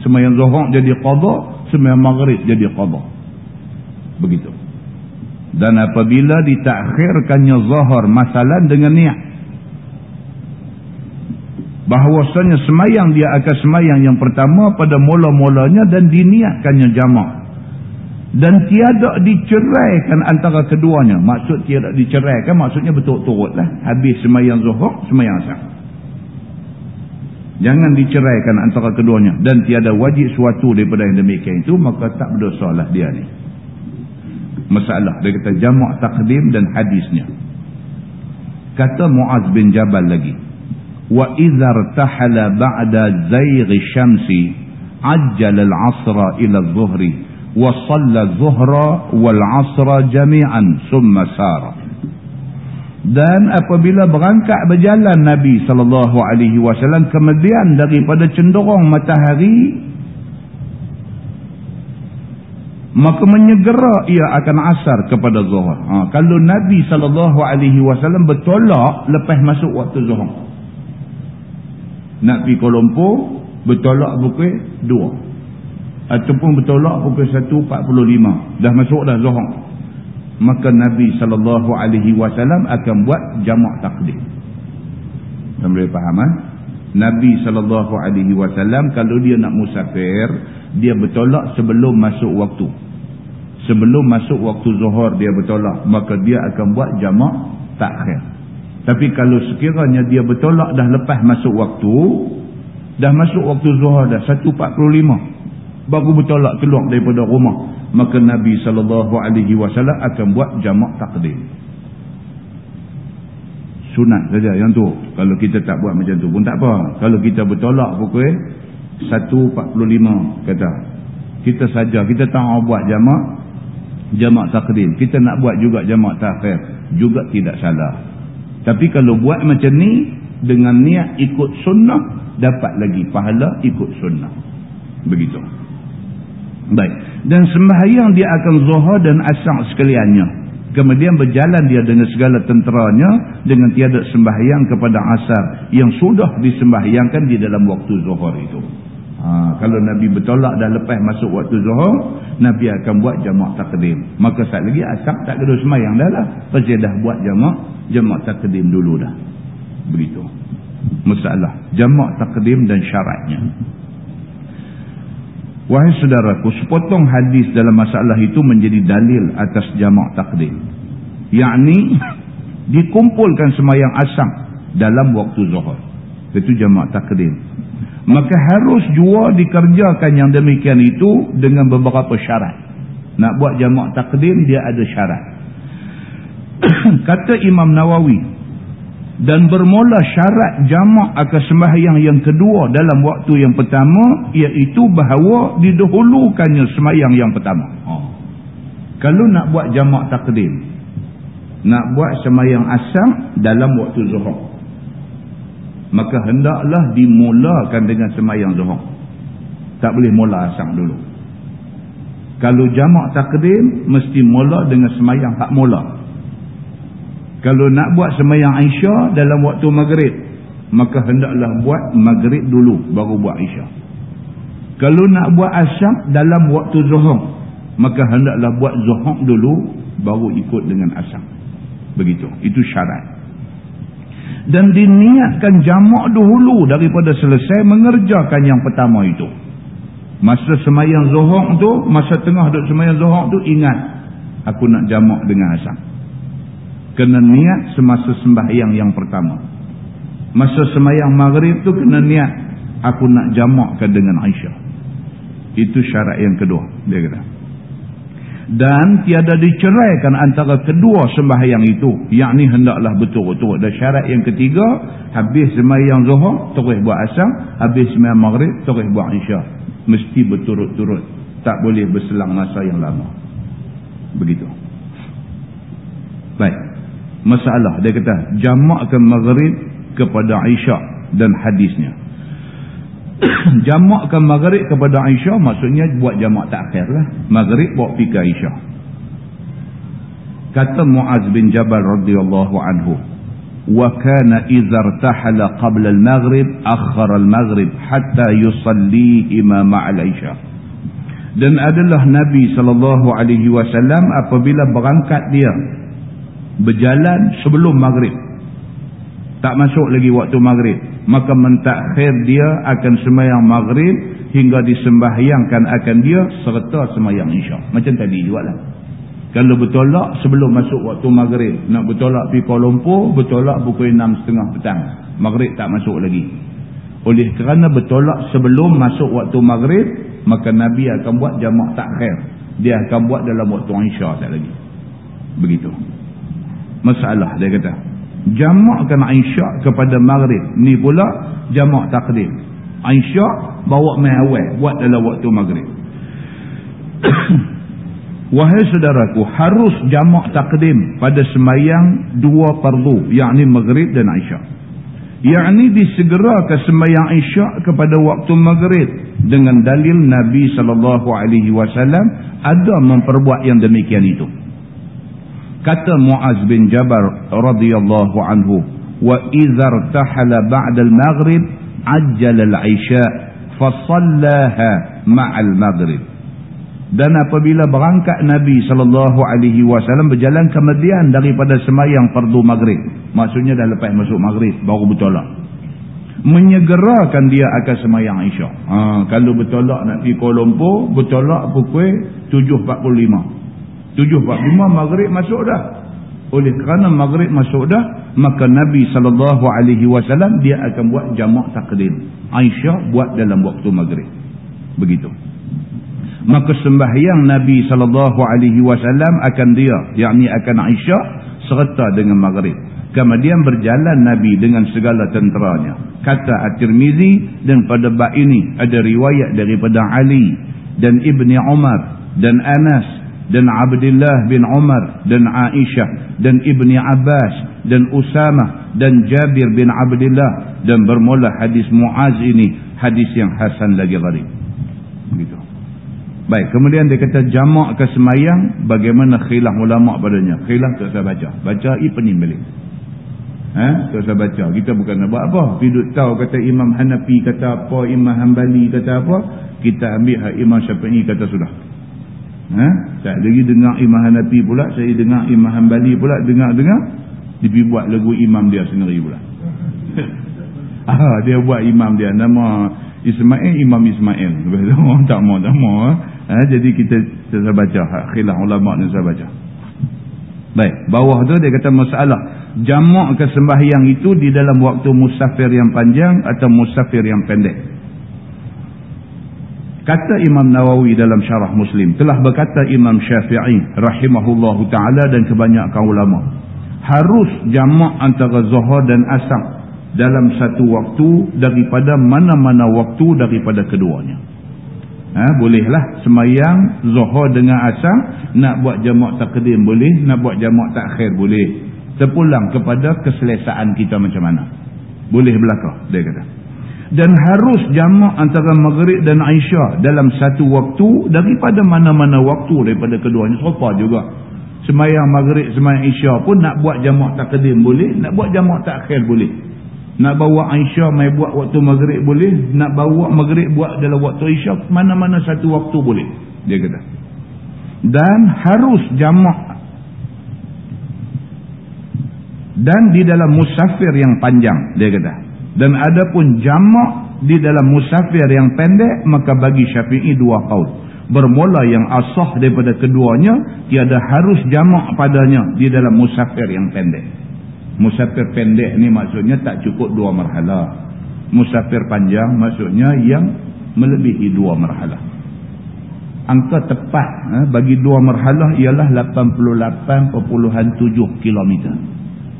Semayang zuhur jadi qadha semayang maghrib jadi qadha. Begitu dan apabila ditakhirkannya zuhur masalah dengan niat. Bahawasanya semayang dia akan semayang yang pertama pada mula-mulanya dan diniatkannya jamak. Dan tiada diceraikan antara keduanya. Maksud tiada diceraikan maksudnya betul-betul lah. Habis semayang zuhur semayang asar. Jangan diceraikan antara keduanya. Dan tiada wajib suatu daripada yang demikian itu maka tak berdosa lah dia ni masalah. Dia kata jamak takdim dan hadisnya. Kata Muaz bin Jabal lagi wa idzar tahala ba'da zayg syamsi ajjal al-'asra ila adh-dhuhri wa shalla adh-dhuhra wal-'asra jami'an thumma sara. Dan apabila berangkat berjalan Nabi sallallahu alaihi wasallam kemudian daripada cenderung matahari maka menyegera ia akan asar kepada zuhur. Ha, kalau Nabi wasallam bertolak lepas masuk waktu zuhur. Nak pergi Kuala Lumpur bertolak pukul 2 ataupun bertolak pukul 1.45 dah masuk dah zuhur. Maka Nabi SAW akan buat jamak takdim dan boleh faham ha? Nabi SAW kalau dia nak musafir dia bertolak sebelum masuk waktu sebelum masuk waktu zuhur dia bertolak. Maka dia akan buat jamak takhir. Tapi kalau sekiranya dia bertolak dah lepas masuk waktu dah masuk waktu zuhur dah 1.45 baru bertolak keluar daripada rumah. Maka Nabi SAW akan buat jamak takdim sunat saja yang tu. Kalau kita tak buat macam tu pun tak apa. Kalau kita bertolak pukul 1.45 kata. Kita saja kita tak buat jamak jamak takdim kita nak buat juga jamak takhir juga tidak salah tapi kalau buat macam ni dengan niat ikut sunnah dapat lagi pahala ikut sunnah begitu Baik. Dan sembahyang dia akan zuhur dan asar sekaliannya. Kemudian berjalan dia dengan segala tenteranya dengan tiada sembahyang kepada asar yang sudah disembahyangkan di dalam waktu zuhur itu. Ha, kalau Nabi bertolak dah lepas masuk waktu zuhur, Nabi akan buat jamak takdim. Maka saat lagi asar tak kena sembahyang dah lah. Pasti dah buat jamak, jamak takdim dulu dah. Begitu. Masalah. Jamak takdim dan syaratnya. Wahai saudaraku, sepotong hadis dalam masalah itu menjadi dalil atas jamak takdim. Yakni, dikumpulkan semayang asam dalam waktu zuhur. Itu jamak takdim. Maka harus jua dikerjakan yang demikian itu dengan beberapa syarat. Nak buat jamak takdim, dia ada syarat. Kata Imam Nawawi, dan bermula syarat jamak akan sembahyang yang kedua dalam waktu yang pertama iaitu bahawa didahulukannya sembahyang yang pertama oh. kalau nak buat jamak takdim nak buat sembahyang asam dalam waktu zuhur maka hendaklah dimulakan dengan sembahyang zuhur tak boleh mula asam dulu kalau jamak takdim mesti mula dengan sembahyang hak mula kalau nak buat semayang Aisyah dalam waktu maghrib, maka hendaklah buat maghrib dulu baru buat Aisyah. Kalau nak buat asyam dalam waktu zuhur, maka hendaklah buat zuhur dulu baru ikut dengan asyam. Begitu. Itu syarat. Dan diniatkan jamak dahulu daripada selesai mengerjakan yang pertama itu. Masa semayang zuhur tu, masa tengah duduk semayang zuhur tu, ingat aku nak jamak dengan asyam kena niat semasa sembahyang yang pertama masa sembahyang maghrib tu kena niat aku nak jamakkan dengan Aisyah Itu syarat yang kedua. Dia kata. Dan tiada diceraikan antara kedua sembahyang itu. Yang ni hendaklah betul-betul. Dan syarat yang ketiga, habis sembahyang zuhur, terus buat asam. Habis sembahyang maghrib, terus buat isyak. Mesti berturut-turut. Tak boleh berselang masa yang lama. Begitu. Baik. Masalah, dia kata, jamakkan maghrib kepada isyak dan hadisnya. jamakkan maghrib kepada Aisyah maksudnya buat jamak takhir lah. Maghrib buat fikir Aisyah. Kata Muaz bin Jabal radhiyallahu anhu wa kana idza irtahala qabla al-maghrib akhara al-maghrib hatta yusalli imam al-Aisyah dan adalah Nabi sallallahu alaihi wasallam apabila berangkat dia berjalan sebelum maghrib tak masuk lagi waktu maghrib. Maka mentakhir dia akan semayang maghrib hingga disembahyangkan akan dia serta semayang isyak. Macam tadi juga lah kalau bertolak sebelum masuk waktu maghrib nak bertolak pergi Kuala Lumpur bertolak pukul 6.30 petang. Maghrib tak masuk lagi. Oleh kerana bertolak sebelum masuk waktu maghrib maka Nabi akan buat jamak takhir dia akan buat dalam waktu isyak tak lagi. Begitu. Masalah dia kata jamakkan Aisyah kepada Maghrib. Ni pula jamak takdim. Aisyah bawa awal buat dalam waktu Maghrib. Wahai saudaraku harus jamak takdim pada semayang dua fardu yakni Maghrib dan Aisyah. Yakni disegerakan semayang Aisyah kepada waktu Maghrib dengan dalil Nabi SAW ada memperbuat yang demikian itu kata Muaz bin Jabal radhiyallahu anhu wa idza irtahala ba'da al-maghrib ajjala al-isha fa sallaha ma'al maghrib. Dan apabila berangkat Nabi sallallahu alaihi wasallam berjalan kemudian daripada semayang fardu maghrib. Maksudnya dah lepas masuk maghrib baru bertolak. Menyegerakan dia akan semayang isyak ha, kalau bertolak nak pergi Kuala Lumpur bertolak pukul 7.45 7.45 maghrib masuk dah. Oleh kerana maghrib masuk dah maka Nabi SAW dia akan buat jamak takdim Aisyah buat dalam waktu maghrib. Begitu. Maka sembahyang Nabi SAW akan dia yakni akan Aisyah serta dengan maghrib. Kemudian berjalan Nabi dengan segala tenteranya kata At-Tirmizi dan pada bab ini ada riwayat daripada Ali dan Ibni Umar dan Anas dan Abdullah bin Umar dan Aisyah dan Ibni Abbas dan Usama dan Jabir bin Abdullah dan bermula hadis Muaz ini hadis yang hasan lagi gharib. Begitu. Baik kemudian dia kata jamak ke semayang bagaimana khilaf ulama padanya? Khilaf tak saya baca. Baca i pening balik. Ha? Tak saya baca. Kita bukan nak buat apa. Pidut tahu kata Imam Hanafi kata apa Imam Hanbali kata apa kita ambil Imam Syafi'i kata sudah Ha? Tak lagi dengar Imam Hanafi pula, saya dengar Imam Hanbali pula, dengar-dengar, dia buat lagu imam dia sendiri pula. ah, dia buat imam dia, nama Ismail, Imam Ismail. tak mau, tak mau. Ha? ha? jadi kita saya baca, khilaf ulama ni saya baca. Baik, bawah tu dia kata masalah. Jamak kesembahyang itu di dalam waktu musafir yang panjang atau musafir yang pendek. Kata Imam Nawawi dalam syarah Muslim, telah berkata Imam Syafi'i rahimahullahu taala dan kebanyakan ulama, harus jamak antara zuhur dan asar dalam satu waktu daripada mana-mana waktu daripada keduanya. Ha, bolehlah semayang zuhur dengan asar nak buat jamak takdim boleh, nak buat jamak takhir boleh. Terpulang kepada keselesaan kita macam mana. Boleh belakang, dia kata dan harus jamak antara Maghrib dan Aisyah dalam satu waktu daripada mana-mana waktu daripada keduanya. Serupa juga. Semayang Maghrib semayang Aisyah pun nak buat jamak takdim boleh nak buat jamak takhir boleh. Nak bawa Aisyah mai buat waktu Maghrib boleh nak bawa Maghrib buat dalam waktu Aisyah mana-mana satu waktu boleh. Dia kata. Dan harus jamak. Dan di dalam musafir yang panjang dia kata dan ada pun jamak di dalam musafir yang pendek maka bagi syafi'i dua kaul. Bermula yang asah daripada keduanya tiada harus jamak padanya di dalam musafir yang pendek. Musafir pendek ni maksudnya tak cukup dua marhalah musafir panjang maksudnya yang melebihi dua marhalah angka tepat ha, bagi dua marhalah ialah 88.7 km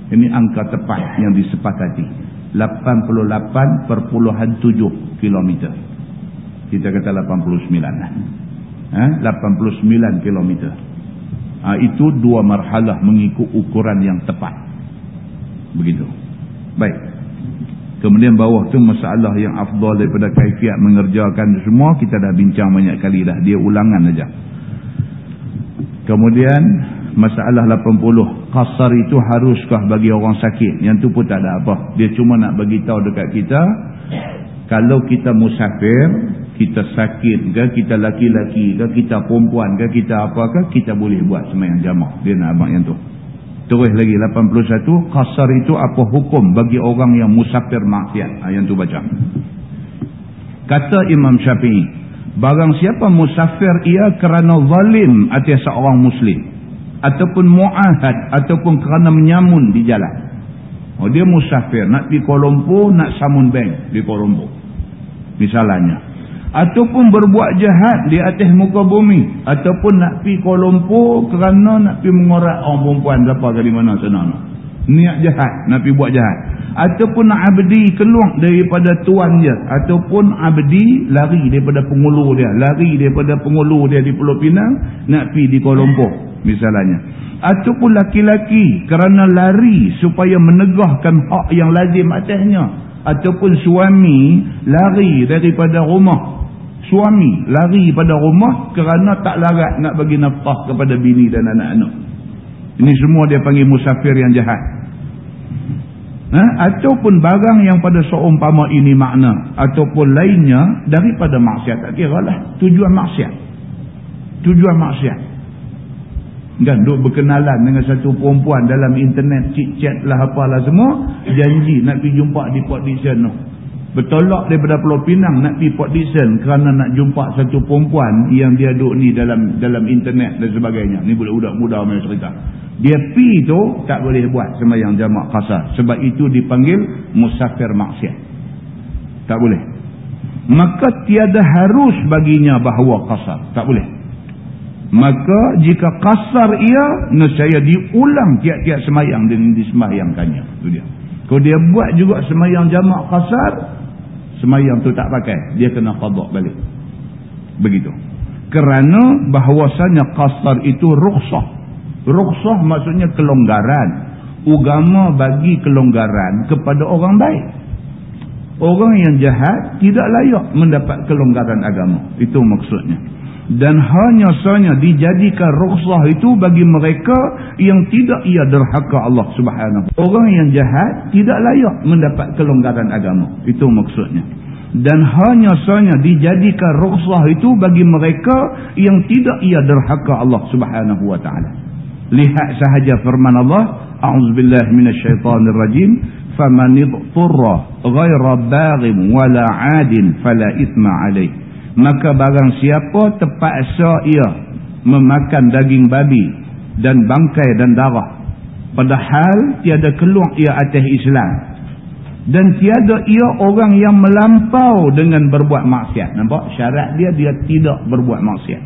ini angka tepat yang disepakati 88.7 km kita kata 89 ha, 89 km ha, itu dua marhalah mengikut ukuran yang tepat. Begitu. Baik. Kemudian bawah tu masalah yang afdal daripada kaifiat mengerjakan semua kita dah bincang banyak kali dah. Dia ulangan saja. Kemudian masalah 80. Qasar itu haruskah bagi orang sakit? Yang tu pun tak ada apa. Dia cuma nak bagi tahu dekat kita kalau kita musafir, kita sakit ke, kita laki-laki ke, kita perempuan ke, kita apakah, kita boleh buat semayang jamak. Dia nak abang yang tu. Terus lagi 81 Qasar itu apa hukum bagi orang yang musafir maksiat ha, Yang tu baca Kata Imam Syafi'i Barang siapa musafir ia kerana zalim atas seorang muslim Ataupun mu'ahad Ataupun kerana menyamun di jalan. Oh dia musafir Nak pergi Kuala Lumpur Nak samun bank di Kuala Lumpur. Misalnya. Ataupun berbuat jahat di atas muka bumi ataupun nak pi Kuala Lumpur kerana nak pi mengorak orang perempuan siapa ke di mana sana niat jahat. Nak pi buat jahat. Ataupun abdi keluar daripada tuan dia. Ataupun abdi lari daripada pengulu dia. Lari daripada pengulu dia di Pulau Pinang nak pi di Kuala Lumpur misalnya. Ataupun laki-laki kerana lari supaya menegahkan hak yang lazim atasnya. Ataupun suami lari daripada rumah. Suami lari pada rumah kerana tak larat nak bagi nafkah kepada bini dan anak-anak. Ini semua dia panggil musafir yang jahat. Ha? Ataupun barang yang pada seumpama ini makna. Ataupun lainnya daripada maksiat. Tak kira lah. Tujuan maksiat. Tujuan maksiat. Dan duk berkenalan dengan satu perempuan dalam internet, chat-chat lah apalah semua. Janji nak pergi jumpa di Port Dickson tu bertolak daripada Pulau Pinang nak pergi Port Dickson kerana nak jumpa satu perempuan yang dia duduk ni dalam dalam internet dan sebagainya. Ni budak-budak muda main cerita. Dia pi tu tak boleh buat sembahyang jamak kasar. Sebab itu dipanggil musafir maksiat. Tak boleh. Maka tiada harus baginya bahawa kasar. Tak boleh. Maka jika kasar ia, nescaya diulang tiap-tiap semayang dan disembahyangkannya. Itu dia. Kalau dia buat juga semayang jamak kasar, semayang tu tak pakai dia kena qadak balik begitu kerana bahawasanya qasar itu rukhsah rukhsah maksudnya kelonggaran. Agama bagi kelonggaran kepada orang baik. Orang yang jahat tidak layak mendapat kelonggaran agama. Itu maksudnya. Dan hanya sahaja dijadikan rukhsah itu bagi mereka yang tidak ia derhaka Allah subhanahu. Orang yang jahat tidak layak mendapat kelonggaran agama. Itu maksudnya. Dan hanya sahaja dijadikan rukhsah itu bagi mereka yang tidak ia derhaka Allah subhanahu wa ta'ala lihat sahaja firman Allah. A'udzubillah minasyaitanirrajim. Faman idturra ghaira baghim wala 'adin fala ithma alaih. Maka barang siapa terpaksa ia memakan daging babi dan bangkai dan darah padahal tiada keluar ia atas Islam dan tiada ia orang yang melampau dengan berbuat maksiat. Nampak? Syarat dia dia tidak berbuat maksiat.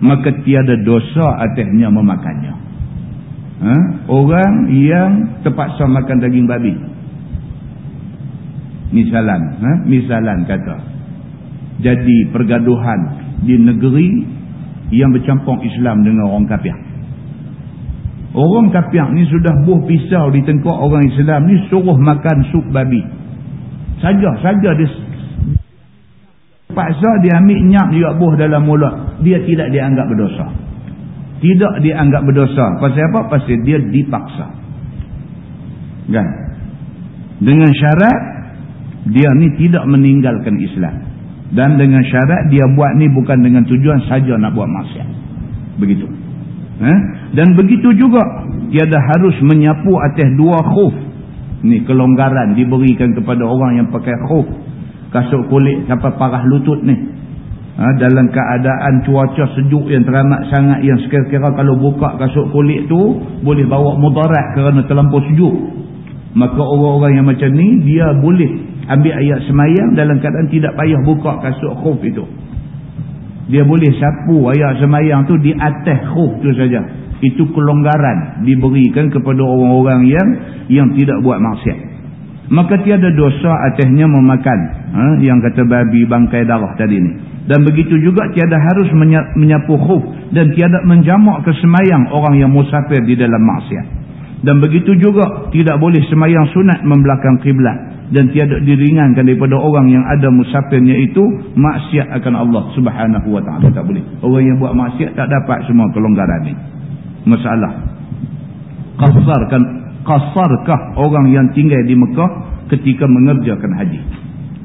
Maka tiada dosa atasnya memakannya ha? orang yang terpaksa makan daging babi misalan ha? misalan kata jadi pergaduhan di negeri yang bercampur Islam dengan orang kafir. Orang kafir ni sudah buh pisau di tengkuk orang Islam ni suruh makan sup babi. Saja-saja dia paksa dia ambil nyap juga buh dalam mulut. Dia tidak dianggap berdosa. Tidak dianggap berdosa. Pasal apa? Pasal dia dipaksa. Kan? Dengan syarat dia ni tidak meninggalkan Islam dan dengan syarat dia buat ni bukan dengan tujuan saja nak buat maksiat begitu eh? dan begitu juga tiada harus menyapu atas dua khuf ni kelonggaran diberikan kepada orang yang pakai khuf kasut kulit sampai parah lutut ni ha? dalam keadaan cuaca sejuk yang teramat sangat yang sekira-kira kalau buka kasut kulit tu boleh bawa mudarat kerana terlampau sejuk. Maka orang-orang yang macam ni dia boleh ambil ayat semayang dalam keadaan tidak payah buka kasut khuf itu. Dia boleh sapu ayat semayang tu di atas khuf tu saja. Itu kelonggaran diberikan kepada orang-orang yang yang tidak buat maksiat maka tiada dosa atasnya memakan ha? yang kata babi bangkai darah tadi ni. Dan begitu juga tiada harus menyapu khuf dan tiada menjamak kesemayang orang yang musafir di dalam maksiat. Dan begitu juga tidak boleh semayang sunat membelakang kiblat dan tiada diringankan daripada orang yang ada musafirnya itu maksiat akan Allah subhanahu wa ta'ala tak boleh. Orang yang buat maksiat tak dapat semua kelonggaran ni. Masalah. Kasarkan kasarkah orang yang tinggal di Mekah ketika mengerjakan haji?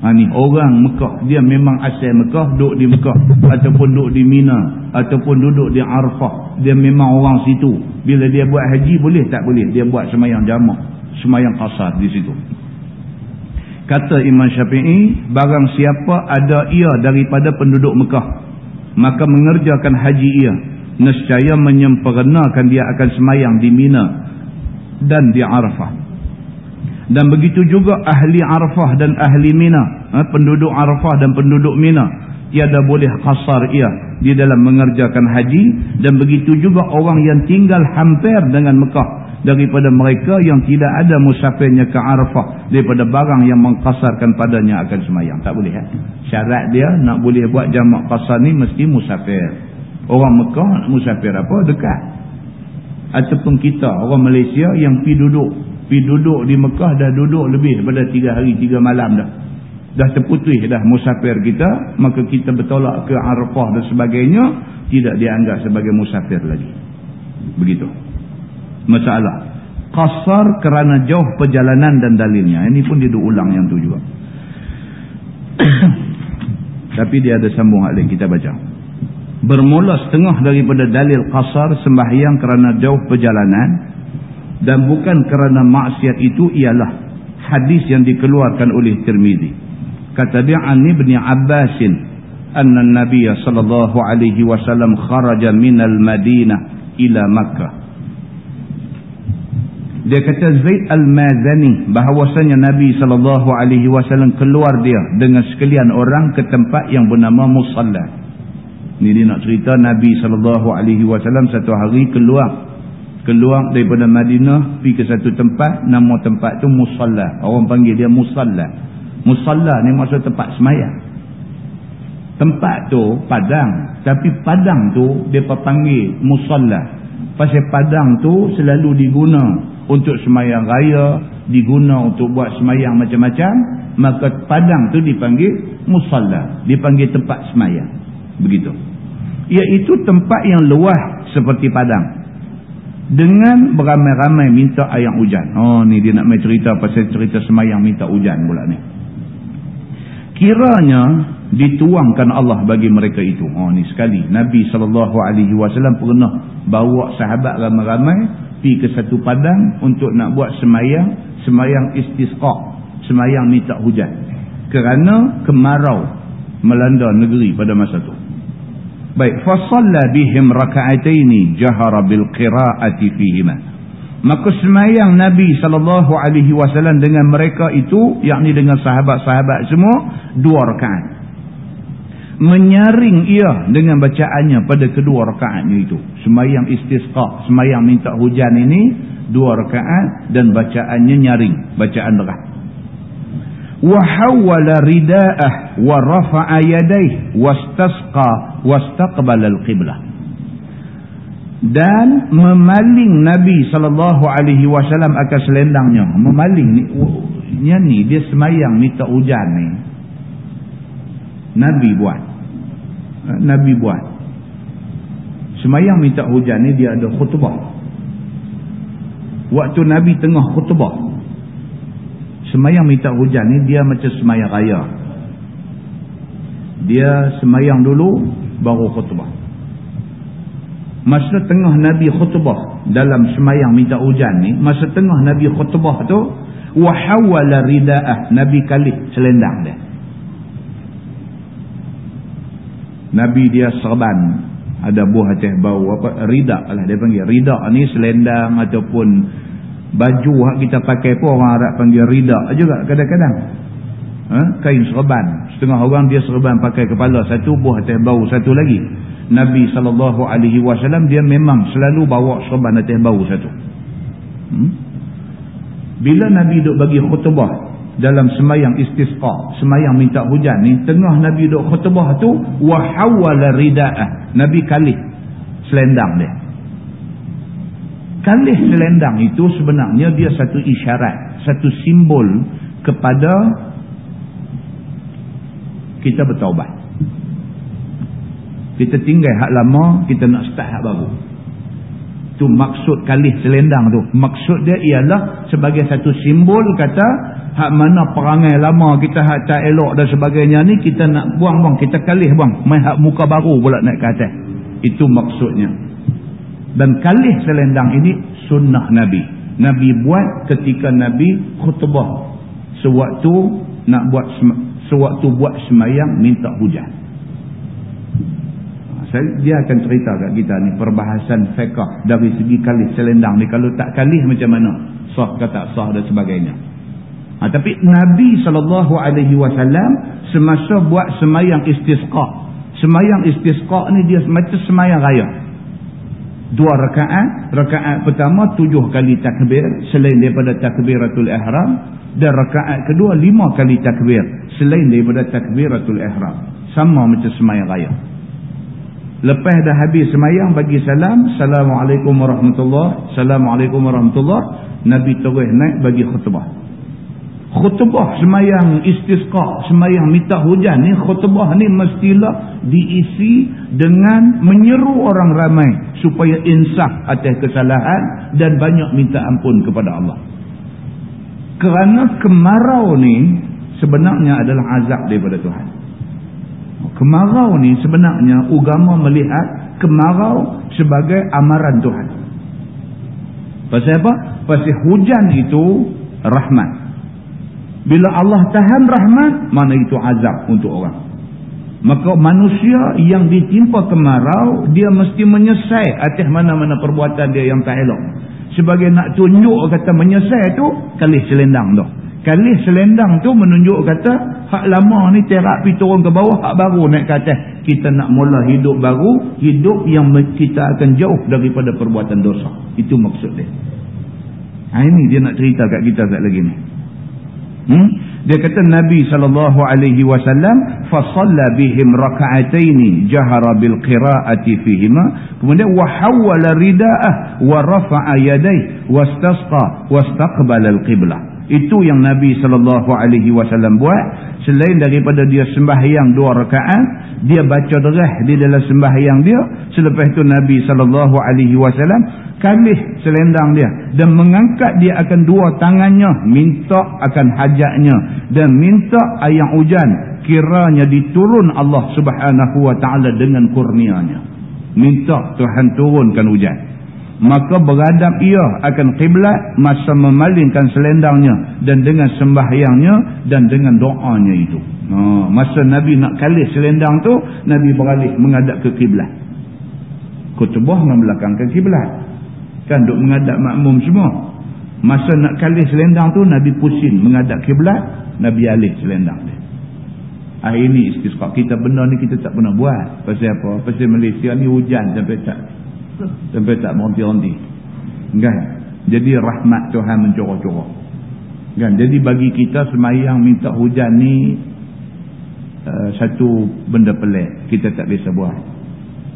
Ha, ni orang Mekah dia memang asal Mekah duduk di Mekah ataupun duduk di Mina ataupun duduk di Arfah dia memang orang situ. Bila dia buat haji boleh tak boleh? Dia buat semayang jamak semayang kasar di situ. Kata Imam Syafi'i, barang siapa ada ia daripada penduduk Mekah, maka mengerjakan haji ia, nescaya menyempurnakan dia akan semayang di Mina dan di Arafah. Dan begitu juga ahli Arafah dan ahli Mina, ha, penduduk Arafah dan penduduk Mina, tiada boleh kasar ia di dalam mengerjakan haji. Dan begitu juga orang yang tinggal hampir dengan Mekah daripada mereka yang tidak ada musafirnya ke Arafah daripada barang yang mengkasarkan padanya akan semayang. Tak boleh eh? syarat dia nak boleh buat jamak kasar ni mesti musafir. Orang Mekah nak musafir apa? Dekat ataupun kita orang Malaysia yang pi duduk pi duduk di Mekah dah duduk lebih daripada 3 hari 3 malam dah. Dah terputih dah musafir kita maka kita bertolak ke Arafah dan sebagainya tidak dianggap sebagai musafir lagi. Begitu. Masalah. Kasar kerana jauh perjalanan dan dalilnya. Ini pun dia ulang yang tu juga. Tapi dia ada sambung lagi kita baca bermula setengah daripada dalil kasar sembahyang kerana jauh perjalanan dan bukan kerana maksiat itu ialah hadis yang dikeluarkan oleh Tirmizi kata dia an ibn Abbasin anna an-nabiy sallallahu alaihi wasallam kharaja min al-Madinah ila Makkah dia kata Zaid Al-Mazani bahawasanya Nabi SAW keluar dia dengan sekalian orang ke tempat yang bernama Musalla. Ni dia nak cerita Nabi SAW satu hari keluar. Keluar daripada Madinah pergi ke satu tempat. Nama tempat tu Musalla. Orang panggil dia Musalla. Musalla ni maksud tempat semayang. Tempat tu padang. Tapi padang tu dia panggil Musalla. Pasal padang tu selalu diguna untuk semayang raya diguna untuk buat semayang macam-macam maka padang tu dipanggil musalla dipanggil tempat semayang begitu. Iaitu tempat yang luas seperti padang. Dengan beramai-ramai minta air hujan. Oh ni dia nak main cerita pasal cerita semayang minta hujan pula ni. Kiranya dituangkan Allah bagi mereka itu. Oh ni sekali. Nabi SAW pernah bawa sahabat ramai-ramai pergi ke satu padang untuk nak buat semayang semayang istisqa semayang minta hujan. Kerana kemarau melanda negeri pada masa itu baik fasalla bihim raka'ataini jahara bil qira'ati fihima. Maka semayang Nabi SAW dengan mereka itu yakni dengan sahabat-sahabat semua dua rakaat. Menyaring ia dengan bacaannya pada kedua rakaatnya itu. Semayang istisqa semayang minta hujan ini dua rakaat dan bacaannya nyaring bacaan derah rida'ah wa rafa'a yadayh wastasqa wastaqbala al-qiblah dan memaling Nabi sallallahu alaihi wasallam akan selendangnya memaling ni ni dia semayang minta hujan ni Nabi buat. Nabi buat. Semayang minta hujan ni dia ada khutbah. Waktu Nabi tengah khutbah. Semayang minta hujan ni dia macam semayang raya. Dia semayang dulu baru khutbah. Masa tengah Nabi khutbah dalam semayang minta hujan ni. Masa tengah Nabi khutbah tu. Wahawala rida'ah. Nabi kalih selendang dia. Nabi dia serban ada buah atas bau apa ridak lah dia panggil ridak ni selendang ataupun baju yang kita pakai pun orang Arab panggil ridak juga kadang-kadang. Ha? kain serban. Setengah orang dia serban pakai kepala. Satu buah atas bau satu lagi. Nabi SAW dia memang selalu bawa serban atas bau satu. Hmm? bila Nabi duk bagi khutbah dalam semayang istisqa semayang minta hujan ni tengah Nabi duk khutbah tu wahawala rida'ah. Nabi kalih selendang dia kalih selendang itu sebenarnya dia satu isyarat satu simbol kepada kita bertaubat. Kita tinggal hak lama kita nak start hak baru. Tu maksud kalih selendang tu. Maksud dia ialah sebagai satu simbol kata hak mana perangai lama kita hak tak elok dan sebagainya ni kita nak buang-buang kita kalih buang. Main hak muka baru pula naik ke atas itu maksudnya dan kalih selendang ini sunnah Nabi. Nabi buat ketika Nabi khutbah. Sewaktu nak buat sewaktu buat semayang minta hujan. Saya, dia akan cerita kat kita ni perbahasan fiqah dari segi kalih selendang ni. Kalau tak kalih macam mana? Sah ke tak sah dan sebagainya. Ha, tapi Nabi SAW semasa buat semayang istisqa. Semayang istisqa ni dia macam semayang raya dua rakaat. Rakaat pertama tujuh kali takbir selain daripada takbiratul ihram. Dan rakaat kedua lima kali takbir selain daripada takbiratul ihram. Sama macam semayang raya. Lepas dah habis semayang bagi salam. Assalamualaikum warahmatullahi Assalamualaikum warahmatullahi. Nabi terus naik bagi khutbah. Khutbah semayang istisqa. Semayang minta hujan ni. Khutbah ni mestilah diisi dengan menyeru orang ramai. Supaya insaf atas kesalahan. Dan banyak minta ampun kepada Allah. Kerana kemarau ni sebenarnya adalah azab daripada Tuhan kemarau ni sebenarnya agama melihat kemarau sebagai amaran Tuhan pasal apa? pasal hujan itu rahmat bila Allah tahan rahmat mana itu azab untuk orang? Maka manusia yang ditimpa kemarau dia mesti menyesai atas mana-mana perbuatan dia yang tak elok. Sebagai nak tunjuk kata menyesai tu kalih selendang tu. Kalih selendang tu menunjuk kata hak lama ni terak pergi turun ke bawah hak baru naik ke atas. Kita nak mula hidup baru hidup yang kita akan jauh daripada perbuatan dosa. Itu maksud dia. Ha, ini dia nak cerita kat kita kat lagi ni hmm? dia kata Nabi SAW fasalla bihim raka'ataini jahara bil qira'ati fihima kemudian wahawala rida'ah wa rafa'a yadai wastasqa wastaqbala al qiblah itu yang Nabi SAW buat. Selain daripada dia sembahyang dua rakaat, dia baca derah di dalam sembahyang dia. Selepas itu Nabi SAW kalih selendang dia. Dan mengangkat dia akan dua tangannya. Minta akan hajatnya. Dan minta ayam hujan. Kiranya diturun Allah Subhanahu Wa Taala dengan kurnianya. Minta Tuhan turunkan hujan maka beradab ia akan kiblat masa memalingkan selendangnya dan dengan sembahyangnya dan dengan doanya itu. Ha, masa Nabi nak kalis selendang tu Nabi beralih menghadap ke kiblat kutubah membelakangkan kiblat kan duk menghadap makmum semua. Masa nak kalis selendang tu Nabi pusing menghadap kiblat Nabi alih selendang dia. Hari ini istisqa. Kita benda ni kita tak pernah buat. Pasal apa? Pasal Malaysia ni hujan sampai tak sampai tak berhenti-henti kan? Jadi rahmat Tuhan mencurah-curah kan? Jadi bagi kita semayang minta hujan ni uh, satu benda pelik kita tak biasa buat.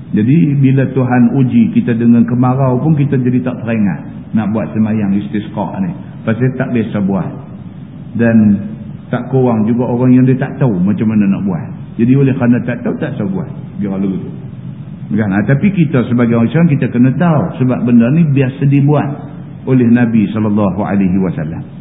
Jadi bila Tuhan uji kita dengan kemarau pun kita jadi tak teringat nak buat semayang istisqa ni. Pasal tak biasa buat. Dan tak kurang juga orang yang dia tak tahu macam mana nak buat. Jadi oleh kerana tak tahu tak buat. Dia lalu tu Kan? Ha, tapi kita sebagai orang Islam kita kena tahu sebab benda ni biasa dibuat oleh Nabi SAW.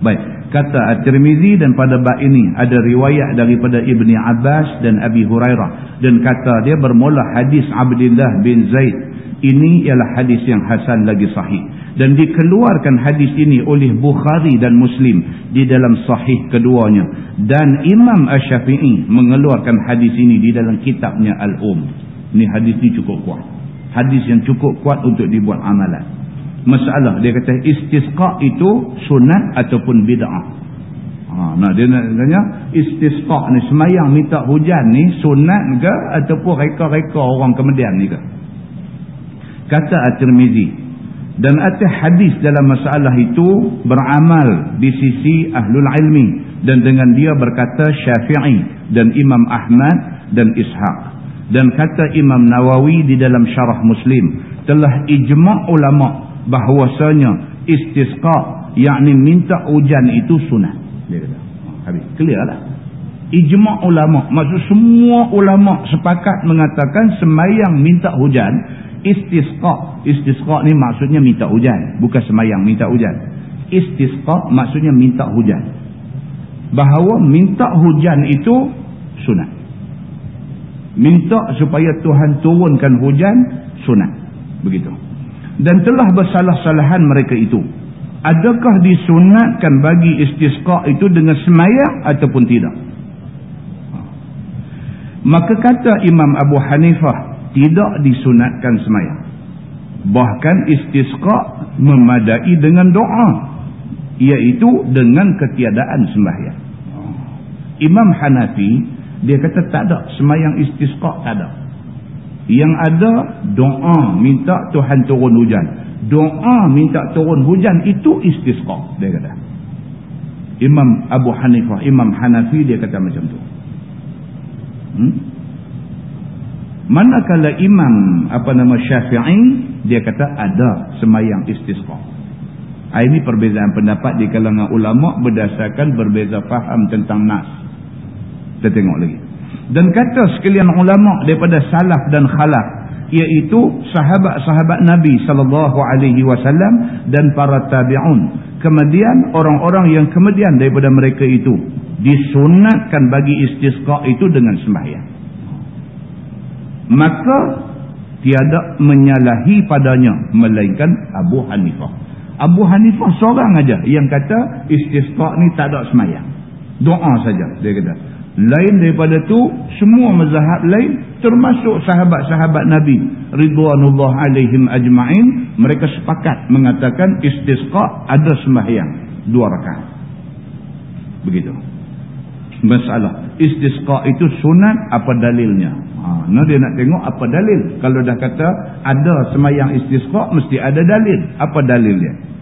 Baik. Kata At-Tirmizi dan pada bab ini ada riwayat daripada Ibni Abbas dan Abi Hurairah. Dan kata dia bermula hadis Abdullah bin Zaid. Ini ialah hadis yang hasan lagi sahih. Dan dikeluarkan hadis ini oleh Bukhari dan Muslim di dalam sahih keduanya. Dan Imam Ash-Syafi'i mengeluarkan hadis ini di dalam kitabnya Al-Um. Ini hadis ni cukup kuat. Hadis yang cukup kuat untuk dibuat amalan. Masalah dia kata istisqa itu sunat ataupun bid'ah. Ha, nah dia nak tanya istisqa ni semayang minta hujan ni sunat ke ataupun reka-reka orang kemudian ni ke? Kata At-Tirmizi dan atas hadis dalam masalah itu beramal di sisi ahlul ilmi dan dengan dia berkata Syafi'i dan Imam Ahmad dan Ishaq dan kata Imam Nawawi di dalam syarah Muslim telah ijma' ulama bahwasanya istisqa yakni minta hujan itu sunat dia kata ha, habis clear lah. Ijma' ulama maksud semua ulama sepakat mengatakan semayang minta hujan istisqa istisqa ni maksudnya minta hujan bukan semayang minta hujan istisqa maksudnya minta hujan bahawa minta hujan itu sunat minta supaya Tuhan turunkan hujan sunat. Begitu. Dan telah bersalah-salahan mereka itu. Adakah disunatkan bagi istisqa itu dengan semayang ataupun tidak? Maka kata Imam Abu Hanifah tidak disunatkan semayang bahkan istisqa memadai dengan doa iaitu dengan ketiadaan sembahyang. Imam Hanafi dia kata tak ada. Semayang istisqa tak ada. Yang ada doa minta Tuhan turun hujan. Doa minta turun hujan itu istisqa dia kata. Imam Abu Hanifah Imam Hanafi dia kata macam tu. Hmm? manakala Imam apa nama Syafi'i dia kata ada semayang istisqa. Ah, ini perbezaan pendapat di kalangan ulama berdasarkan berbeza faham tentang nas kita tengok lagi dan kata sekalian ulama daripada salaf dan khalaf iaitu sahabat-sahabat Nabi sallallahu alaihi wasallam dan para tabi'un. Kemudian orang-orang yang kemudian daripada mereka itu disunatkan bagi istisqa itu dengan sembahyang. Maka tiada menyalahi padanya melainkan Abu Hanifah. Abu Hanifah seorang aja yang kata istisqa ni tak ada sembahyang. Doa saja dia kata lain daripada tu semua mazhab lain termasuk sahabat-sahabat Nabi ridwanullah alaihim ajma'in mereka sepakat mengatakan istisqa ada sembahyang dua rakaat. Begitu. Masalah istisqa itu sunat apa dalilnya? Ha nah dia nak tengok apa dalil. Kalau dah kata ada sembahyang istisqa mesti ada dalil. Apa dalilnya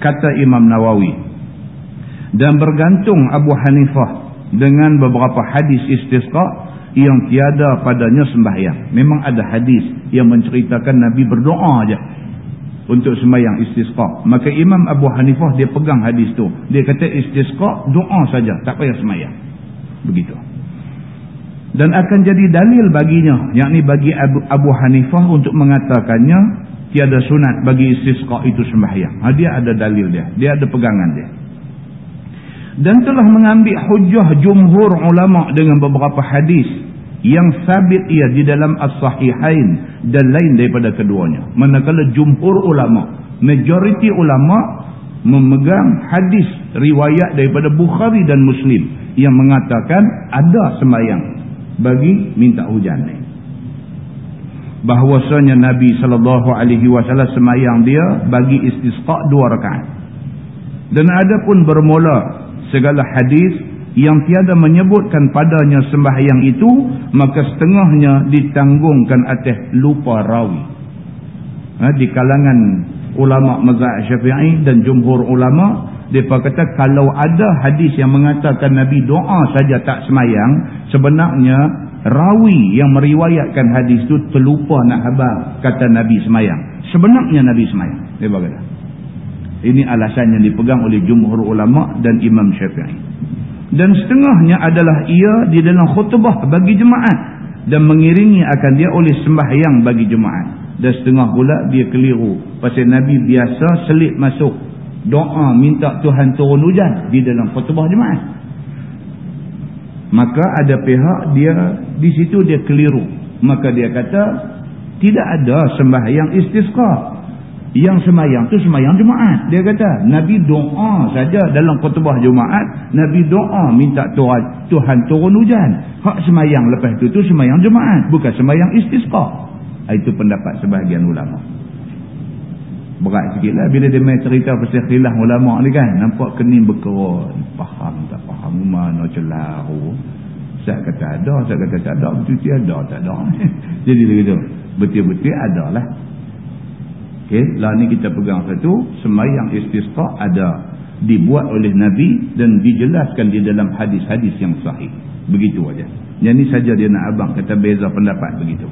kata Imam Nawawi dan bergantung Abu Hanifah dengan beberapa hadis istisqa yang tiada padanya sembahyang. Memang ada hadis yang menceritakan Nabi berdoa aja untuk sembahyang istisqa. Maka Imam Abu Hanifah dia pegang hadis tu. Dia kata istisqa doa saja, tak payah sembahyang. Begitu. Dan akan jadi dalil baginya, yakni bagi Abu, Abu Hanifah untuk mengatakannya tiada sunat bagi istisqa itu sembahyang. Ha, dia ada dalil dia. Dia ada pegangan dia dan telah mengambil hujah jumhur ulama dengan beberapa hadis yang sabit ia di dalam as-sahihain dan lain daripada keduanya. Manakala jumhur ulama majoriti ulama memegang hadis riwayat daripada Bukhari dan Muslim yang mengatakan ada sembahyang bagi minta hujan ni. Bahwasanya Nabi sallallahu alaihi wasallam sembahyang dia bagi istisqa dua rakaat. Dan ada pun bermula segala hadis yang tiada menyebutkan padanya sembahyang itu maka setengahnya ditanggungkan atas lupa rawi. Ha, di kalangan ulama mazhab syafi'i dan jumhur ulama mereka kata kalau ada hadis yang mengatakan Nabi doa saja tak semayang sebenarnya rawi yang meriwayatkan hadis itu terlupa nak habar kata Nabi semayang. Sebenarnya Nabi semayang dia berkata ini alasan yang dipegang oleh jumhur ulama dan Imam Syafi'i. Dan setengahnya adalah ia di dalam khutbah bagi jemaat dan mengiringi akan dia oleh sembahyang bagi jemaat. Dan setengah pula dia keliru. Pasal Nabi biasa selit masuk doa minta Tuhan turun hujan di dalam khutbah jemaat. Maka ada pihak dia di situ dia keliru. Maka dia kata tidak ada sembahyang istisqa yang semayang tu semayang Jumaat. Dia kata, Nabi doa saja dalam khutbah Jumaat, Nabi doa minta Tuhan, Tuhan turun hujan. Hak semayang lepas tu tu semayang Jumaat, bukan semayang istisqa. Itu pendapat sebahagian ulama. Berat sikit lah bila dia main cerita pasal khilaf ulama ni kan. Nampak kening berkerut. Faham tak faham. mana celah saya kata ada saya kata tak ada betul-betul ada tak ada jadi begitu betul-betul ada lah okay. lah ni kita pegang satu semayang istisqa ada dibuat oleh Nabi dan dijelaskan di dalam hadis-hadis yang sahih begitu aja. yang ni saja dia nak abang kata beza pendapat begitu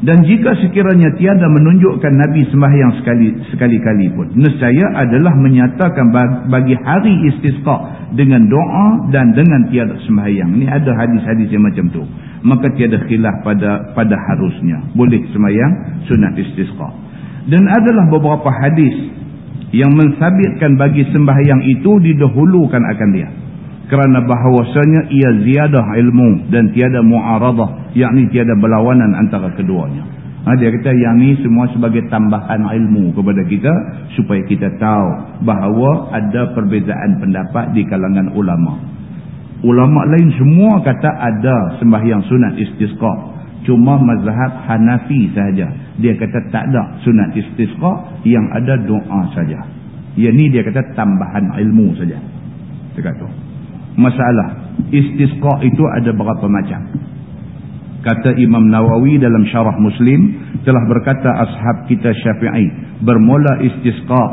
dan jika sekiranya tiada menunjukkan Nabi sembahyang sekali sekali-kali pun, nescaya adalah menyatakan bagi hari istisqa dengan doa dan dengan tiada sembahyang. Ini ada hadis-hadis yang macam tu. Maka tiada khilaf pada pada harusnya. Boleh sembahyang sunat istisqa. Dan adalah beberapa hadis yang mensabitkan bagi sembahyang itu didahulukan akan dia kerana bahawasanya ia ziyadah ilmu dan tiada mu'aradah yakni tiada berlawanan antara keduanya ha, dia kata yang ni semua sebagai tambahan ilmu kepada kita supaya kita tahu bahawa ada perbezaan pendapat di kalangan ulama ulama lain semua kata ada sembahyang sunat istisqa. Cuma mazhab Hanafi sahaja. Dia kata tak ada sunat istisqa yang ada doa saja. Yang ni dia kata tambahan ilmu saja. Dia kata masalah istisqa itu ada berapa macam? Kata Imam Nawawi dalam syarah Muslim telah berkata ashab kita Syafi'i bermula istisqa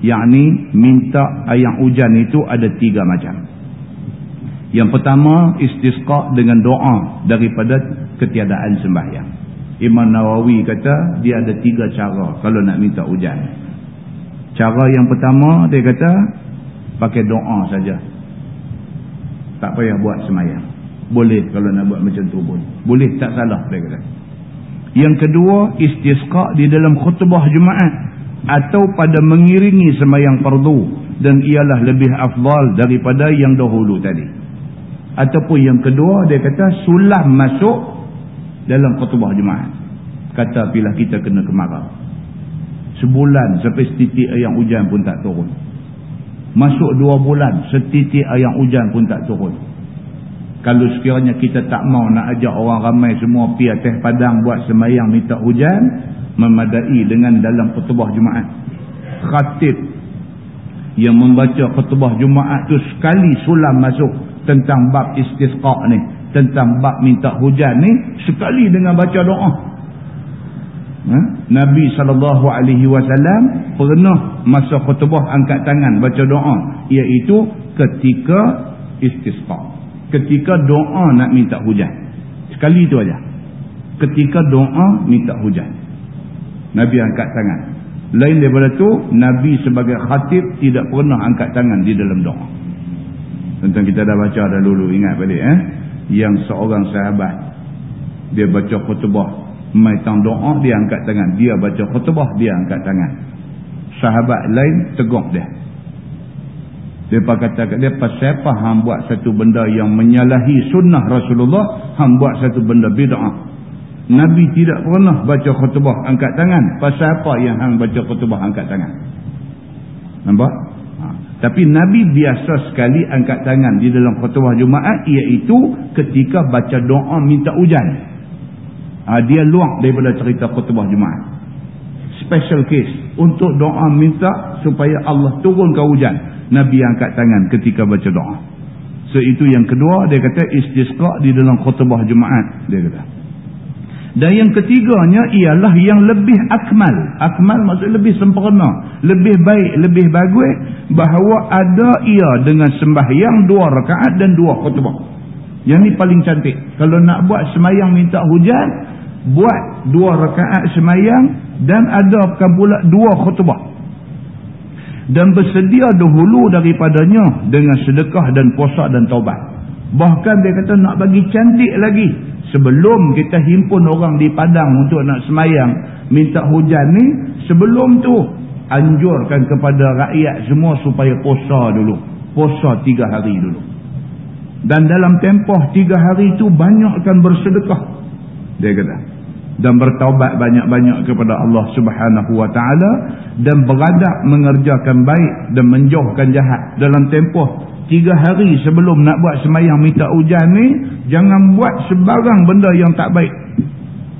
yakni minta ayam hujan itu ada tiga macam yang pertama istisqa dengan doa daripada ketiadaan sembahyang. Imam Nawawi kata dia ada tiga cara kalau nak minta hujan. Cara yang pertama dia kata pakai doa saja. Tak payah buat semayang boleh kalau nak buat macam tu pun. Boleh tak salah dia kata. Yang kedua istisqa di dalam khutbah Jumaat atau pada mengiringi semayang fardu. Dan ialah lebih afdal daripada yang dahulu tadi ataupun yang kedua dia kata sulah masuk dalam khutbah Jumaat kata bila kita kena kemarau sebulan sampai setitik ayam hujan pun tak turun Masuk dua bulan, setitik ayam hujan pun tak turun. Kalau sekiranya kita tak mau nak ajak orang ramai semua pergi atas padang buat semayang minta hujan, memadai dengan dalam khutbah Jumaat. Khatib yang membaca khutbah Jumaat tu sekali sulam masuk tentang bab istisqa ni, tentang bab minta hujan ni, sekali dengan baca doa. Ha? Nabi SAW pernah masa khutbah angkat tangan baca doa iaitu ketika istisqa ketika doa nak minta hujan. Sekali itu aja. Ketika doa minta hujan. Nabi angkat tangan. Lain daripada tu Nabi sebagai khatib tidak pernah angkat tangan di dalam doa tentang kita dah baca dah dulu ingat balik eh? Yang seorang sahabat dia baca khutbah tang doa dia angkat tangan. Dia baca khutbah dia angkat tangan. Sahabat lain tegur dia. Dia kata dia siapa hang buat satu benda yang menyalahi sunnah Rasulullah hang buat satu benda bid'ah? Nabi tidak pernah baca khutbah angkat tangan. Pasal apa yang hang baca khutbah angkat tangan? Nampak. Tapi Nabi biasa sekali angkat tangan di dalam khutbah Jumaat iaitu ketika baca doa minta hujan. Ha, dia luang daripada cerita khutbah Jumaat. Special case untuk doa minta supaya Allah turunkan hujan. Nabi angkat tangan ketika baca doa. So itu yang kedua dia kata istisqa di dalam khutbah Jumaat dia kata dan yang ketiganya ialah yang lebih akmal. Akmal maksud lebih sempurna. Lebih baik, lebih bagus. Bahawa ada ia dengan sembahyang dua rakaat dan dua khutbah. Yang ni paling cantik. Kalau nak buat semayang minta hujan, buat dua rakaat semayang dan ada bukan pula dua khutbah dan bersedia dahulu daripadanya dengan sedekah dan puasa dan taubat bahkan dia kata nak bagi cantik lagi. Sebelum kita himpun orang di padang untuk nak semayang minta hujan ni sebelum tu anjurkan kepada rakyat semua supaya puasa dulu. Puasa tiga hari dulu. Dan dalam tempoh tiga hari itu banyakkan bersedekah. Dia kata. Dan bertaubat banyak-banyak kepada Allah Subhanahu wa taala dan beradab mengerjakan baik dan menjauhkan jahat dalam tempoh tiga hari sebelum nak buat semayang minta hujan ni jangan buat sebarang benda yang tak baik.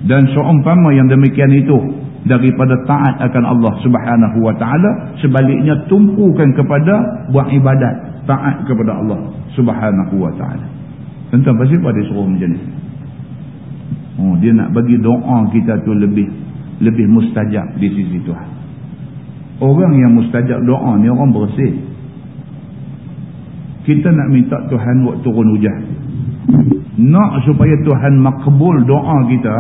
Dan seumpama yang demikian itu daripada taat akan Allah Subhanahu wa taala sebaliknya tumpukan kepada buat ibadat taat kepada Allah subhanahu wa ta'ala. Tentang pasal apa dia suruh macam ni? Oh, dia nak bagi doa kita tu lebih lebih mustajab di sisi Tuhan. Orang yang mustajab doa ni orang bersih kita nak minta Tuhan buat turun hujan. Nak supaya Tuhan makbul doa kita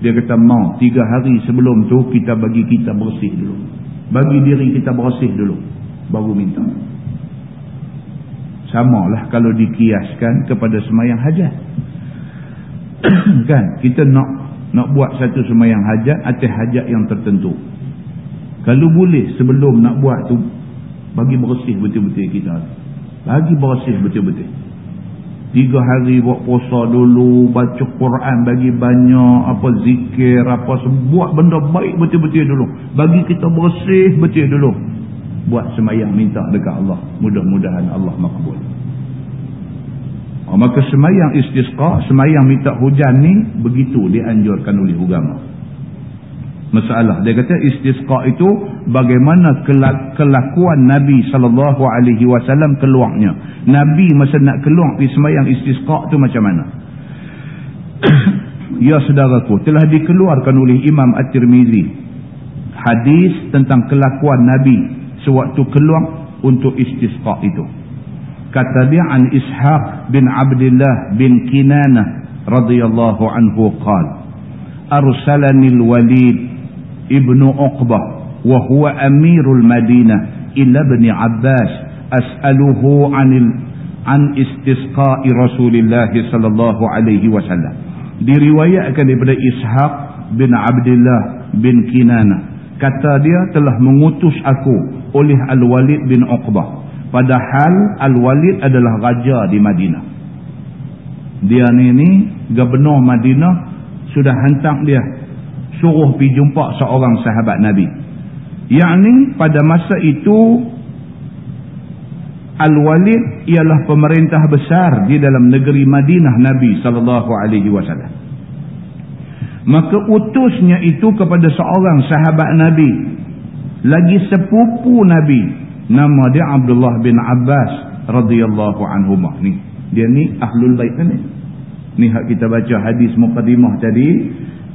dia kata mau tiga hari sebelum tu kita bagi kita bersih dulu. Bagi diri kita bersih dulu. Baru minta. Sama lah kalau dikiaskan kepada semayang hajat. Kan? Kita nak nak buat satu semayang hajat atas hajat yang tertentu. Kalau boleh sebelum nak buat tu bagi bersih betul-betul kita bagi bersih betul-betul. Tiga hari buat puasa dulu baca Quran bagi banyak apa zikir apa buat benda baik betul-betul dulu. Bagi kita bersih betul dulu. Buat semayang minta dekat Allah. Mudah-mudahan Allah makbul. Oh, maka semayang istisqa semayang minta hujan ni begitu dianjurkan oleh agama masalah. Dia kata istisqa itu bagaimana kelakuan Nabi SAW keluarnya. Nabi masa nak keluar pergi semayang istisqa tu macam mana? Ya saudaraku telah dikeluarkan oleh Imam At-Tirmizi hadis tentang kelakuan Nabi sewaktu keluar untuk istisqa itu. Kata dia an ishaq bin abdullah bin kinana radhiyallahu anhu qala arsalani al-walid ibnu uqbah wa huwa amirul madinah ila ibn abbas as'aluhu anil an istisqa'i rasulillah sallallahu alaihi wasallam. Diriwayatkan daripada ishaq bin abdullah bin kinana. Kata dia telah mengutus aku oleh Al-Walid bin Uqbah. Padahal Al-Walid adalah raja di Madinah. Dia ni ni gubernur Madinah sudah hantar dia suruh pergi jumpa seorang sahabat Nabi. Yang ni pada masa itu Al-Walid ialah pemerintah besar di dalam negeri Madinah Nabi sallallahu alaihi wasallam. Maka utusnya itu kepada seorang sahabat Nabi lagi sepupu Nabi nama dia Abdullah bin Abbas radhiyallahu anhu ni dia ni ahlul bait ni. Ni hak kita baca hadis muqaddimah tadi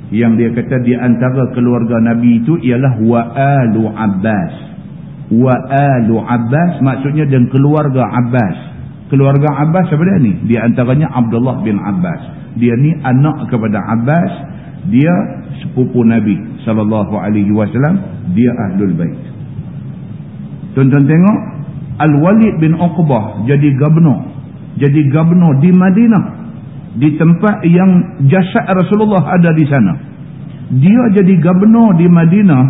yang dia kata di antara keluarga Nabi itu ialah wa alu Abbas. Wa alu Abbas maksudnya dan keluarga Abbas. Keluarga Abbas siapa dia ni? Di antaranya Abdullah bin Abbas. Dia ni anak kepada Abbas. Dia sepupu Nabi sallallahu alaihi wasallam. Dia ahlul bait. Tuan-tuan tengok Al-Walid bin Uqbah jadi gubernur. Jadi gubernur di Madinah di tempat yang jasad Rasulullah ada di sana dia jadi gubernur di Madinah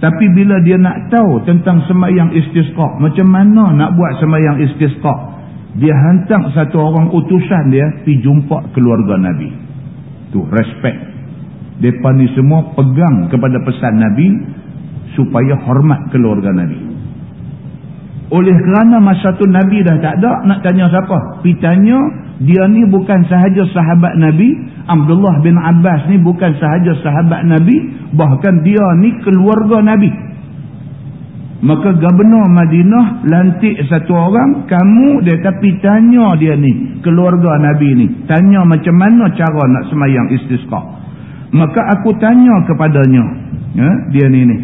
tapi bila dia nak tahu tentang semayang istisqa macam mana nak buat semayang istisqa dia hantar satu orang utusan dia pergi jumpa keluarga Nabi tu respect mereka ni semua pegang kepada pesan Nabi supaya hormat keluarga Nabi. Oleh kerana masa tu Nabi dah tak ada, nak tanya siapa? Pitanya, dia ni bukan sahaja sahabat Nabi, Abdullah bin Abbas ni bukan sahaja sahabat Nabi, bahkan dia ni keluarga Nabi. Maka gubernur Madinah lantik satu orang, kamu dia tapi tanya dia ni, keluarga Nabi ni. Tanya macam mana cara nak semayang istisqa maka aku tanya kepadanya ya, dia ni ni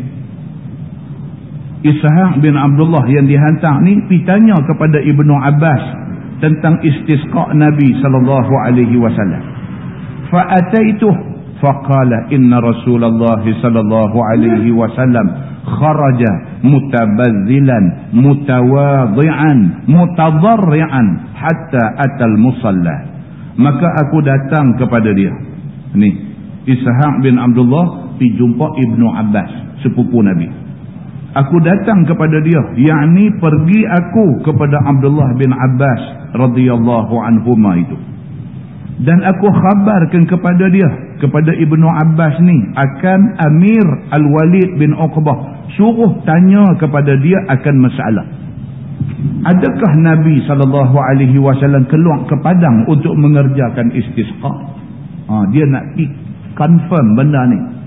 Ishaq bin Abdullah yang dihantar ni pi tanya kepada Ibnu Abbas tentang istisqa Nabi sallallahu alaihi wasallam. Fa ataitu faqala inna Rasulullah sallallahu alaihi wasallam kharaja mutabazzilan mutawadhi'an mutadarri'an hatta atal musalla. Maka aku datang kepada dia. Ni Ishaq bin Abdullah pergi jumpa Ibnu Abbas sepupu Nabi aku datang kepada dia. Yakni pergi aku kepada Abdullah bin Abbas radhiyallahu anhuma itu. Dan aku khabarkan kepada dia kepada Ibnu Abbas ni akan Amir Al-Walid bin Uqbah suruh tanya kepada dia akan masalah. Adakah Nabi SAW keluar ke padang untuk mengerjakan istisqa? Ha, dia nak confirm benda ni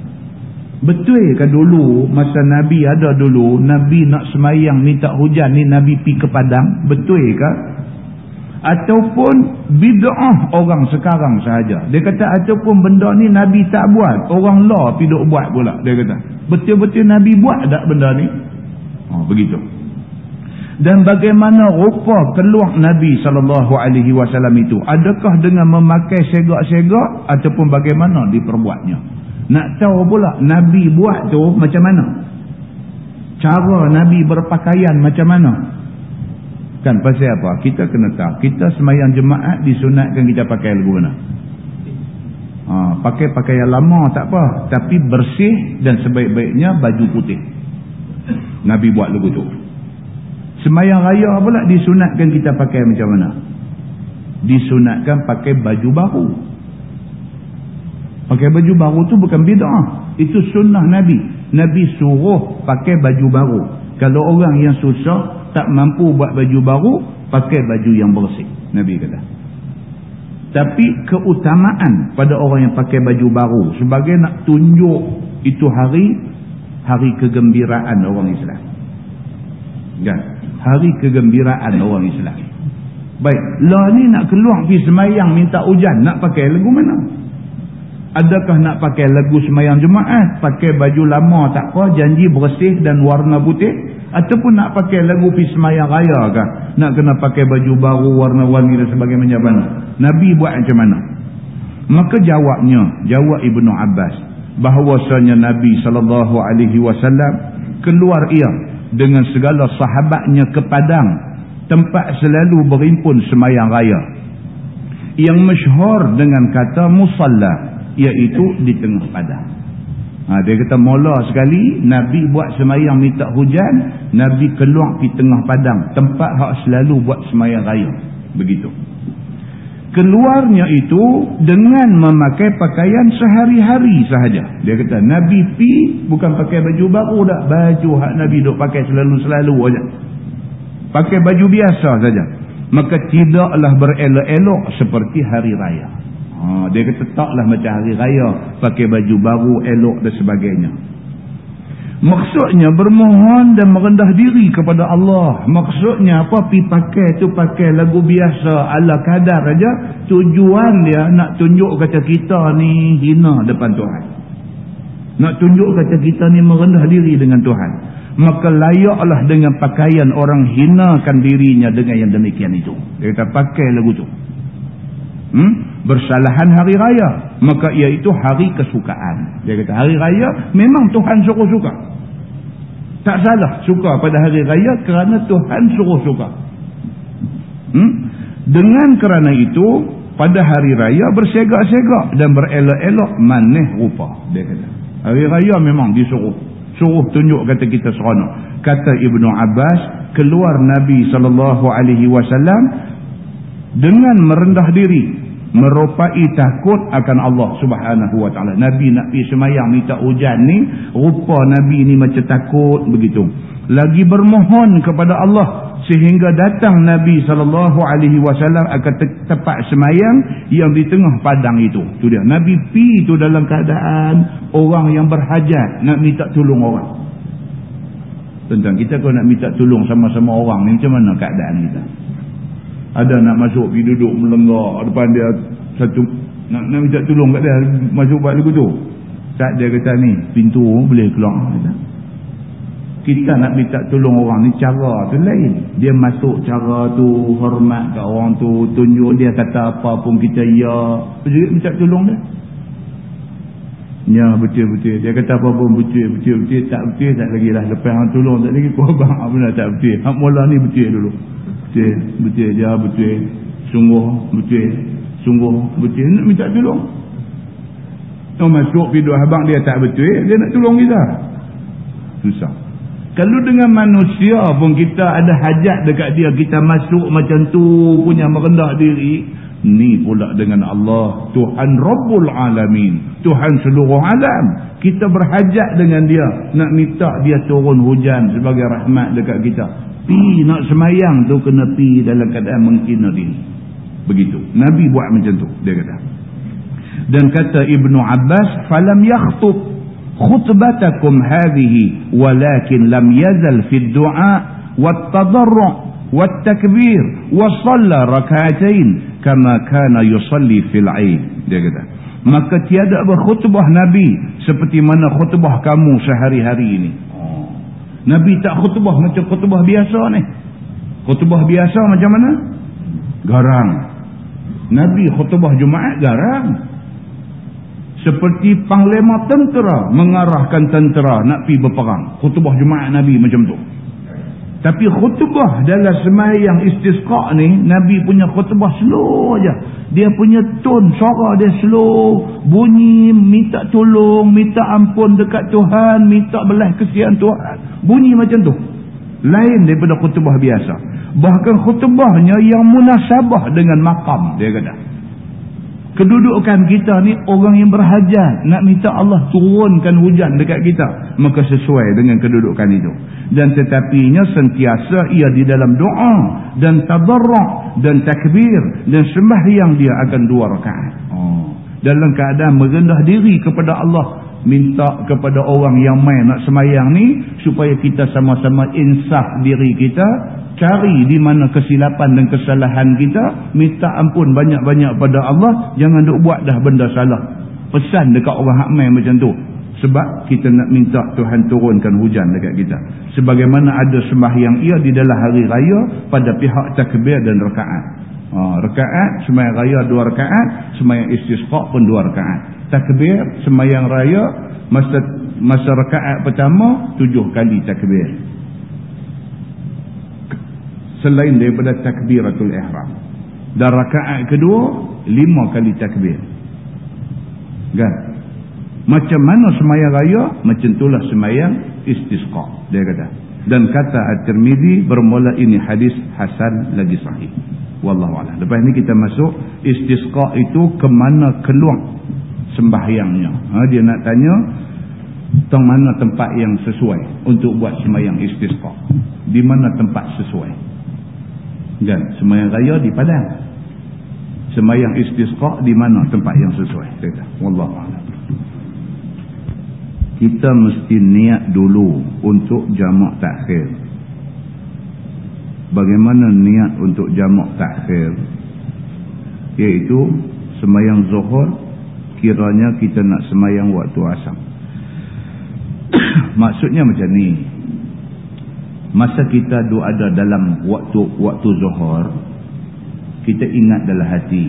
betul ke dulu masa Nabi ada dulu Nabi nak semayang minta hujan ni Nabi pi ke padang. Betul ke ataupun bid'ah orang sekarang sahaja. Dia kata ataupun benda ni Nabi tak buat orang law pi duk buat pula dia kata. Betul-betul Nabi buat tak benda ni? Oh, begitu. Dan bagaimana rupa keluar Nabi SAW itu? Adakah dengan memakai segak-segak ataupun bagaimana diperbuatnya nak tahu pula Nabi buat tu macam mana? Cara Nabi berpakaian macam mana? Kan pasal apa? Kita kena tahu. Kita semayang jemaat disunatkan kita pakai lagu mana ha, pakai pakaian lama tak apa. Tapi bersih dan sebaik-baiknya baju putih. Nabi buat lagu tu. Semayang raya pula disunatkan kita pakai macam mana? Disunatkan pakai baju baru. Pakai baju baru tu bukan bid'ah. Itu sunnah Nabi. Nabi suruh pakai baju baru. Kalau orang yang susah tak mampu buat baju baru, pakai baju yang bersih. Nabi kata. Tapi keutamaan pada orang yang pakai baju baru sebagai nak tunjuk itu hari hari kegembiraan orang Islam. Kan? hari kegembiraan orang Islam. Baik, lah ni nak keluar pergi semayang minta hujan, nak pakai lagu mana? Adakah nak pakai lagu semayang jemaat, pakai baju lama tak apa, janji bersih dan warna putih? Ataupun nak pakai lagu pergi semayang raya kah? Nak kena pakai baju baru, warna-warni dan sebagainya mana? Nabi buat macam mana? Maka jawabnya, jawab Ibnu Abbas, bahawasanya Nabi SAW keluar ia dengan segala sahabatnya ke padang tempat selalu berimpun semayang raya yang masyhur dengan kata musalla iaitu di tengah padang ha, dia kata mula sekali Nabi buat semayang minta hujan Nabi keluar di tengah padang tempat hak selalu buat semayang raya begitu keluarnya itu dengan memakai pakaian sehari-hari sahaja. Dia kata, Nabi pi bukan pakai baju baru dah. Baju hak Nabi duk pakai selalu-selalu saja. Pakai baju biasa saja. Maka tidaklah berelok-elok seperti hari raya. Ha, dia kata, taklah macam hari raya. Pakai baju baru, elok dan sebagainya. Maksudnya bermohon dan merendah diri kepada Allah. Maksudnya apa? Pi pakai tu pakai lagu biasa ala kadar aja. Tujuan dia nak tunjuk kata kita ni hina depan Tuhan. Nak tunjuk kata kita ni merendah diri dengan Tuhan. Maka layaklah dengan pakaian orang hinakan dirinya dengan yang demikian itu. Dia kata pakai lagu tu. Hmm? Bersalahan hari raya. Maka iaitu hari kesukaan. Dia kata hari raya memang Tuhan suruh suka. Tak salah suka pada hari raya kerana Tuhan suruh suka. Hmm? Dengan kerana itu, pada hari raya bersegak-segak dan berelok-elok maneh rupa. Dia kata. Hari raya memang disuruh. Suruh tunjuk kata kita seronok. Kata Ibnu Abbas, keluar Nabi SAW dengan merendah diri merupai takut akan Allah subhanahu wa ta'ala. Nabi nak pergi semayang minta hujan ni rupa Nabi ni macam takut begitu. Lagi bermohon kepada Allah sehingga datang Nabi SAW akan te tepat semayang yang di tengah padang itu. Tu dia. Nabi pi itu dalam keadaan orang yang berhajat nak minta tolong orang. Tentang kita kalau nak minta tolong sama-sama orang ni macam mana keadaan kita ada nak masuk pergi duduk melenggak depan dia satu nak, nak minta tolong kat dia masuk buat lagu tu. Saat dia kata ni pintu boleh keluar. Kita nak minta tolong orang ni cara tu lain. Dia masuk cara tu hormat kat orang tu tunjuk dia kata apa pun kita ya. Juga minta tolong dia. Ya betul-betul. Dia kata apa pun betul-betul tak betul tak lagi lah. Lepas orang tolong tak lagi kau abang apa tak betul? Hak mula ni betul dulu betul betul dia betul sungguh betul sungguh betul. Nak minta tolong. Oh, masuk video abang dia tak betul dia nak tolong kita. Susah. Kalau dengan manusia pun kita ada hajat dekat dia kita masuk macam tu punya merendah diri ni pula dengan Allah Tuhan Rabbul Alamin Tuhan seluruh alam. Kita berhajat dengan dia nak minta dia turun hujan sebagai rahmat dekat kita pi nak semayang tu kena pi dalam keadaan menghina diri. Begitu. Nabi buat macam tu dia kata. Dan kata Ibnu Abbas falam yakhtub khutbatakum hadhihi walakin lam yazal fi du'a wat-tadarru' wat-takbir wa shalla rak'atain kama kana yusalli fil 'aid dia kata. Maka tiada berkhutbah nabi seperti mana khutbah kamu sehari-hari ini. Nabi tak khutbah macam khutbah biasa ni. Khutbah biasa macam mana? Garang. Nabi khutbah jumaat garang. Seperti panglima tentera mengarahkan tentera nak pergi berperang. Khutbah jumaat nabi macam tu tapi khutbah dalam semayang istisqa ni, Nabi punya khutbah slow aja. Dia punya tone suara dia slow, bunyi minta tolong, minta ampun dekat Tuhan, minta belah kesian Tuhan. Bunyi macam tu. Lain daripada khutbah biasa. Bahkan khutbahnya yang munasabah dengan makam, dia kata kedudukan kita ni orang yang berhajat nak minta Allah turunkan hujan dekat kita. Maka sesuai dengan kedudukan itu. Dan tetapinya sentiasa ia di dalam doa dan tadarruk dan takbir dan sembahyang dia akan dua rakaat. Oh. dalam keadaan merendah diri kepada Allah minta kepada orang yang main nak semayang ni supaya kita sama-sama insaf diri kita cari di mana kesilapan dan kesalahan kita minta ampun banyak-banyak pada Allah jangan duk buat dah benda salah. Pesan dekat orang hak main macam tu. Sebab kita nak minta Tuhan turunkan hujan dekat kita. Sebagaimana ada sembahyang ia di dalam hari raya pada pihak takbir dan rekaat ha, rekaat sembahyang raya dua rekaat sembahyang istisqa pun dua rekaat takbir semayang raya masa masa rakaat pertama tujuh kali takbir. Selain daripada takbiratul ihram. Dan rakaat kedua lima kali takbir. Kan? Macam mana semayang raya? Macam itulah semayang istisqa dia kata. Dan kata At-Tirmidhi bermula ini hadis hasan lagi sahih. Wallahu a'lam. Lepas ni kita masuk istisqa itu ke mana keluar sembahyangnya. Ha, dia nak tanya tentang mana tempat yang sesuai untuk buat sembahyang istisqa. Di mana tempat sesuai. Kan? Sembahyang raya di Padang. Sembahyang istisqa di mana tempat yang sesuai. Kata. Wallahu a'lam. Kita mesti niat dulu untuk jamak takhir. Bagaimana niat untuk jamak takhir? Iaitu sembahyang zuhur kiranya kita nak semayang waktu asam. Maksudnya macam ni. Masa kita ada dalam waktu waktu zuhur, kita ingat dalam hati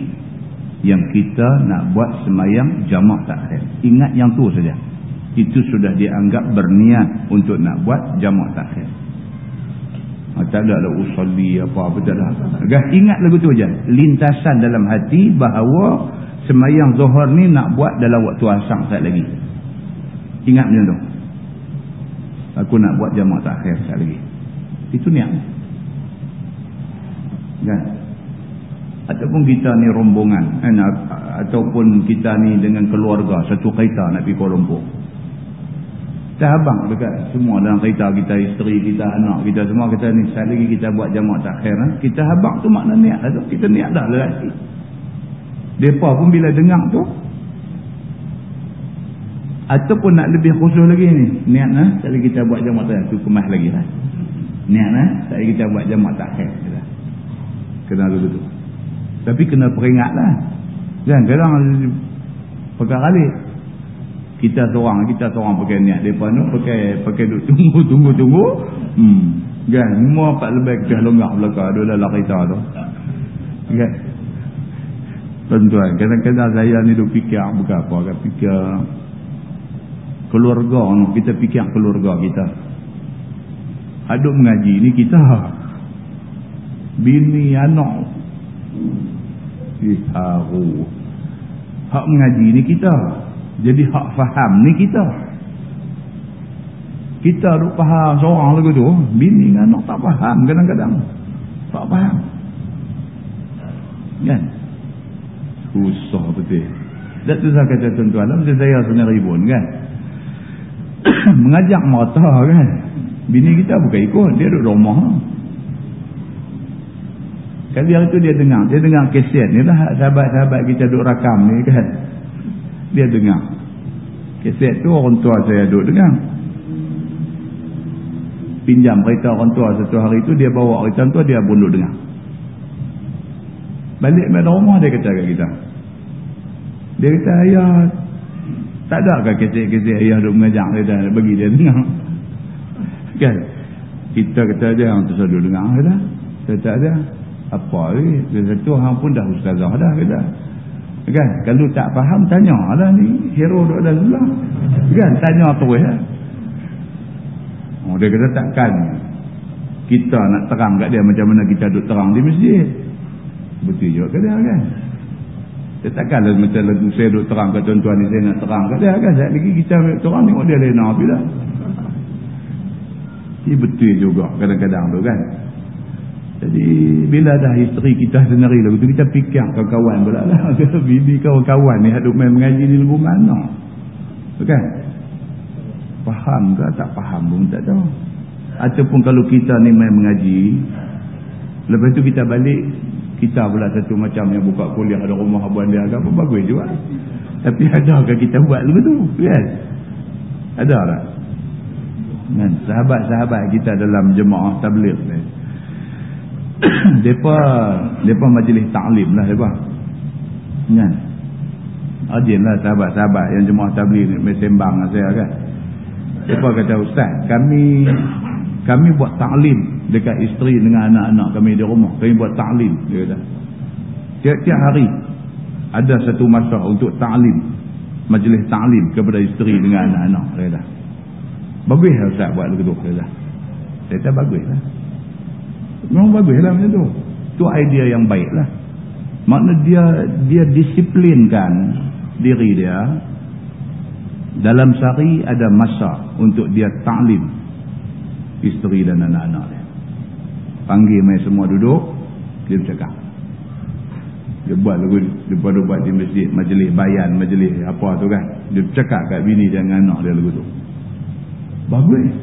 yang kita nak buat semayang jamak takhir. Ingat yang tu saja. Itu sudah dianggap berniat untuk nak buat jamak takhir. Ha, tak ada lah usalli apa-apa ingat lagu tu saja. Lintasan dalam hati bahawa semayang zuhur ni nak buat dalam waktu asang saat lagi. Ingat macam tu. Aku nak buat jamaah takhir saat lagi. Itu niat. Kan? Ataupun kita ni rombongan. Kan? Ataupun kita ni dengan keluarga. Satu kereta nak pergi Kuala Lumpur. Kita habang dekat semua dalam kereta kita, isteri kita, anak kita semua. Kita ni saat lagi kita buat jamaah takhir. Kan? Kita habang tu makna niat lah tu. Kita niat dah lelaki. Mereka pun bila dengar tu Ataupun nak lebih khusus lagi ni Niat lah Tak kita buat jamak tak Tu kemas lagi lah. Niat lah Tak kita buat jamak tak Kena dulu tu. Tapi kena peringat lah. Kan kadang Pakai kali Kita seorang Kita seorang pakai niat Mereka tu pakai Pakai duk tunggu Tunggu tunggu. Hmm. Kan Semua pak lebih kita longgak belakang Dua dalam kereta tu. Kan Tuan-tuan, kadang-kadang saya ni duk fikir bukan apa, kan fikir keluarga kita fikir keluarga kita. Aduk mengaji ni kita. Bini anak. Iharu. Hak mengaji ni kita. Jadi hak faham ni kita. Kita duk faham seorang lagu tu, bini anak tak faham kadang-kadang. Tak faham. Kan? Susah betul. Dan tu saya kata tuan-tuan, macam saya sebenarnya ribun kan. Mengajak mata kan. Bini kita bukan ikut, dia duduk rumah. Kali hari tu dia dengar, dia dengar keset ni lah sahabat-sahabat kita duduk rakam ni kan. Dia dengar. Keset tu orang tua saya duduk dengar. Pinjam kereta orang tua satu hari tu dia bawa kereta tu dia pun duduk dengar. Balik ke rumah dia kata kat kita. Dia kata ayah tak ada ke keset-keset ayah duduk mengajak dia bagi dia dengar. Kan? Kita kata dia tu duduk dengar kata. Saya tak ada. Apa ni? Dia kata orang pun dah ustazah dah kata. Kan? Kalau tak faham, tanya lah ni. Hero duduk dalam sebelah. Kan? Tanya terus ya. Oh, dia kata takkan. Kita nak terang kat dia macam mana kita duduk terang di masjid. Betul juga dia kan? Dia takkan lah macam lagu saya duduk terang kat tuan-tuan ni saya nak terang kat dia kan? Sekali lagi kita terang tengok dia lena dah. Ini betul juga kadang-kadang tu kan? Jadi bila dah isteri kita sendiri lagu tu kita fikir kawan-kawan pula lah. Bini kawan-kawan ni hadut main mengaji ni lagu mana? Bukan? Faham ke tak faham pun tak tahu. Ataupun kalau kita ni main mengaji, lepas tu kita balik, kita pula satu macam yang buka kuliah ada rumah abuan dia pun bagus juga. Tapi adakah kita buat lagu tu? Kan? Ada tak? Kan? Sahabat-sahabat kita dalam jemaah tabligh ni depa depa majlis taklim lah depa kan ajin lah sahabat-sahabat yang jemaah tabligh ni sembang dengan saya kan depa kata ustaz kami kami buat taklim dekat isteri dengan anak-anak kami di rumah kami buat taklim dia kata tiap-tiap hari ada satu masa untuk taklim majlis taklim kepada isteri dengan anak-anak dia kata bagus lah ustaz buat begitu dia kata saya kata bagus lah Memang baguslah macam tu. Tu idea yang baik lah. Makna dia dia disiplinkan diri dia. Dalam sehari ada masa untuk dia ta'lim isteri dan anak-anak dia. Panggil mereka semua duduk, dia bercakap. Dia buat lagu, dia buat, buat di masjid, majlis bayan, majlis apa tu kan. Dia bercakap kat bini dan anak dia lagu tu. Bagus.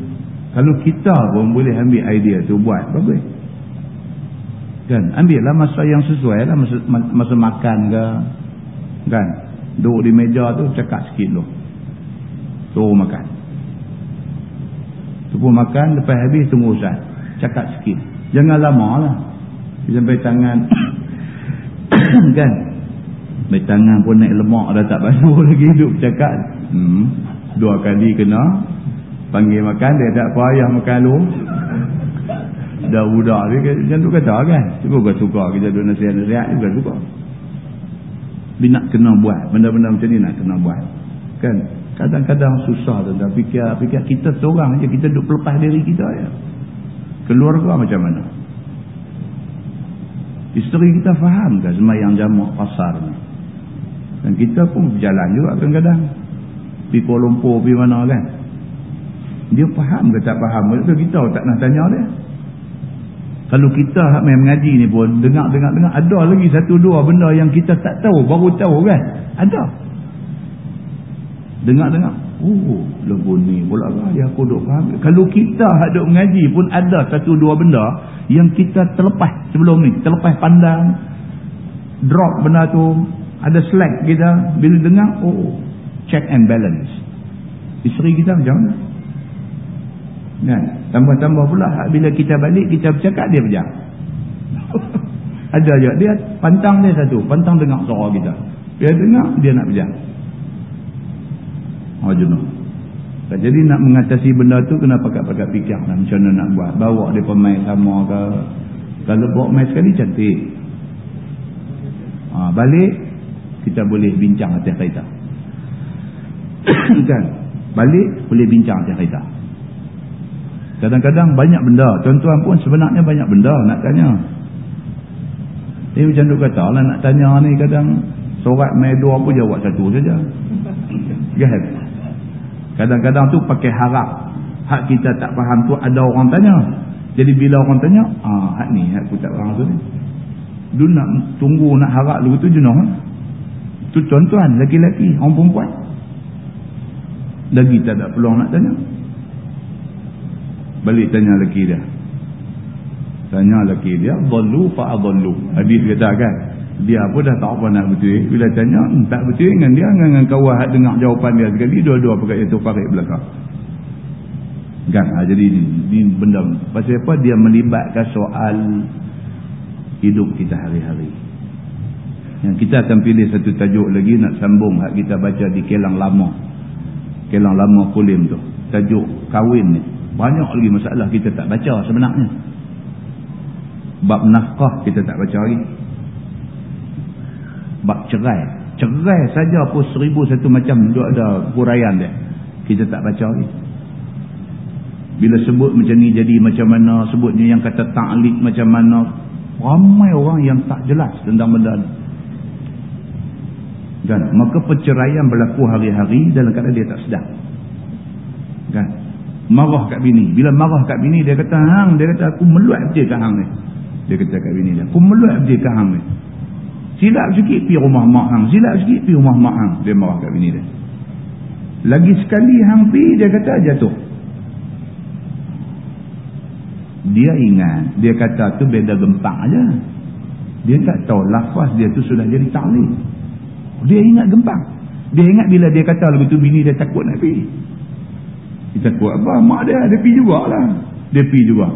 Kalau kita pun boleh ambil idea tu buat, bagus. Kan? Ambillah masa yang sesuai lah. Masa, masa makan ke. Kan? Duduk di meja tu cakap sikit dulu. Suruh makan. Suruh makan. Lepas habis tunggu usah. Cakap sikit. Jangan lama lah. Sampai tangan. kan? Sampai tangan pun naik lemak dah tak basuh lagi hidup cakap. Hmm. Dua kali kena. Panggil makan. Dia tak payah makan lu dah budak dia macam tu kata kan cuba kau suka kita duduk nasihat-nasihat juga suka dia nak kena buat benda-benda macam ni nak kena buat kan kadang-kadang susah tu fikir, fikir kita seorang je kita duduk pelepas diri kita ya. Keluarga macam mana? Isteri kita faham ke semayang jamak pasar ni? Dan kita pun berjalan juga kadang-kadang. Pergi Kuala Lumpur pergi mana kan? Dia faham ke tak faham? Kita tak nak tanya dia. Kalau kita main mengaji ni pun dengar-dengar-dengar ada lagi satu dua benda yang kita tak tahu baru tahu kan? Ada. Dengar-dengar oh lagu ni pula lah aku duk faham kalau kita ada mengaji pun ada satu dua benda yang kita terlepas sebelum ni terlepas pandang drop benda tu ada slack kita bila dengar oh check and balance isteri kita macam mana Kan? Tambah-tambah pula bila kita balik kita bercakap dia berjam. Ada je dia pantang dia satu, pantang dengar suara kita. Dia dengar dia nak berjam. Oh jenuh. Jadi nak mengatasi benda tu kena pakai-pakai fikir lah macam mana nak buat. Bawa dia pemain sama ke. Kalau bawa main sekali cantik. Ha, balik kita boleh bincang atas kereta. kan? Balik boleh bincang atas kereta. Kadang-kadang banyak benda. Tuan-tuan pun sebenarnya banyak benda nak tanya. Ini macam tu kata lah nak tanya ni kadang sorat main dua pun jawab satu saja. Kan? Kadang-kadang tu pakai harap. Hak kita tak faham tu ada orang tanya. Jadi bila orang tanya, ah hak ni hak aku tak faham tu ni. Dia nak tunggu nak harap dulu tu jenuh. Lah. Tu tuan-tuan, laki-laki, orang perempuan. Lagi tak ada peluang nak tanya. Balik tanya lelaki dia. Tanya lelaki dia, "Dhallu fa adhallu." Hadis kata kan, dia pun dah tak apa nak betul bila tanya hmm, tak betul dengan dia dengan kawan dengar jawapan dia sekali dua-dua pakai itu farid belakang. Kan? Ha, jadi ni, ni benda. Pasal apa? Dia melibatkan soal hidup kita hari-hari. Yang kita akan pilih satu tajuk lagi nak sambung hak kita baca di kelang lama. Kelang lama kulim tu. Tajuk kahwin ni. Banyak lagi masalah kita tak baca sebenarnya. Bab nafkah kita tak baca lagi bab cerai. Cerai saja pun seribu satu macam duk ada huraian dia. Kita tak baca lagi. Bila sebut macam ni jadi macam mana sebutnya yang kata ta'lik macam mana ramai orang yang tak jelas tentang benda ni. Kan? Maka perceraian berlaku hari-hari dalam keadaan dia tak sedar. Kan? Marah kat bini. Bila marah kat bini dia kata hang dia kata aku meluat betul kat hang ni. Dia kata kat bini dia aku meluat betul kat hang ni silap sikit pergi rumah mak hang. Silap sikit pergi rumah mak hang. Dia marah kat bini dia. Lagi sekali hang pergi dia kata jatuh. Dia ingat. Dia kata tu beda gempak aja. Dia tak tahu lafaz dia tu sudah jadi ta'lim dia ingat gempak. Dia ingat bila dia kata lebih tu bini dia takut nak pergi. Dia takut apa? Mak dia dia pergi jugalah. Dia pergi juga.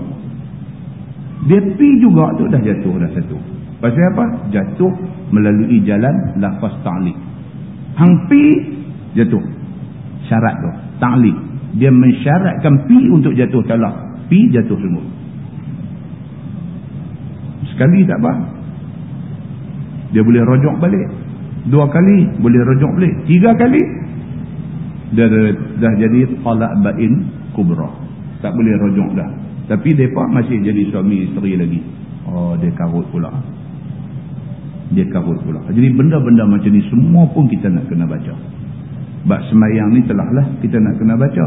Dia pergi juga tu dah jatuh dah satu pasal apa? Jatuh melalui jalan lafaz ta'lim. Hang pi jatuh. Syarat tu ta'lim. Dia mensyaratkan pi untuk jatuh talak pi jatuh semua. Sekali tak apa. Dia boleh rojok balik. Dua kali boleh rojok balik. Tiga kali dah, dah, dah jadi talak bain kubra. Tak boleh rojok dah. Tapi mereka masih jadi suami isteri lagi. Oh dia karut pula dia karut pula jadi benda-benda macam ni semua pun kita nak kena baca bak semayang ni telah lah kita nak kena baca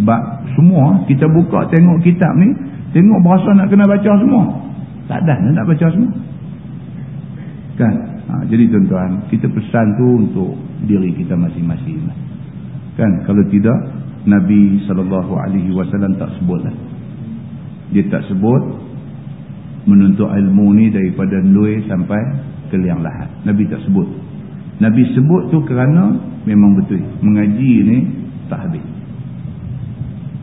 bak semua kita buka tengok kitab ni tengok berasa nak kena baca semua tak ada nak baca semua kan Ha, jadi tuan-tuan, kita pesan tu untuk diri kita masing-masing. Kan? Kalau tidak, Nabi SAW tak sebutlah. Dia tak sebut menuntut ilmu ni daripada nui sampai ke liang lahat. Nabi tak sebut. Nabi sebut tu kerana memang betul. Mengaji ni tak habis.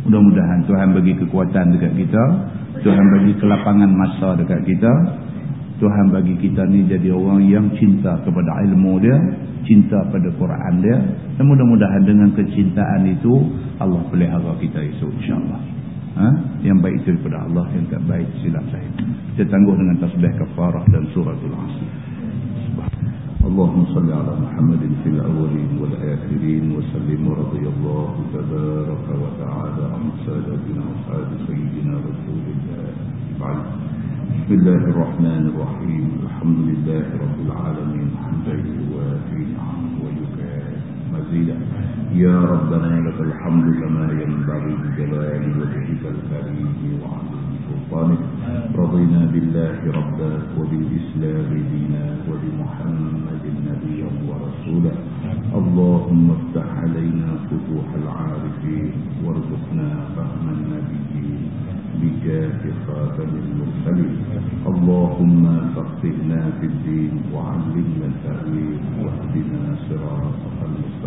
Mudah-mudahan Tuhan bagi kekuatan dekat kita. Tuhan bagi kelapangan masa dekat kita. Tuhan bagi kita ni jadi orang yang cinta kepada ilmu dia, cinta pada Quran dia. Dan mudah-mudahan dengan kecintaan itu Allah pelihara kita esok insya-Allah. Ha? Yang baik itu daripada Allah, yang tak baik silap saya. Kita tangguh dengan tasbih kafarah dan suratul asr. اللهم صل على محمد في الأولين والآخرين وسلم ورضي الله تبارك وتعالى عن سادتنا وصحاب سيدنا رسول الله بعد. بسم الله الرحمن الرحيم. الحمد لله رب العالمين. حمدا يوافي نعمه ويكافئ مزيدا يا ربنا لك الحمد كما ينبغي بجلال وجهك الكريم وعظيم سلطانك رضينا بالله ربا وبالإسلام دينا وبمحمد نبيا ورسولا اللهم افتح علينا فتوح العارفين وارزقنا فهم النبيين بجاه خاتم المرسلين. اللهم فقهنا في الدين وعلمنا التأويل واهدنا صراطك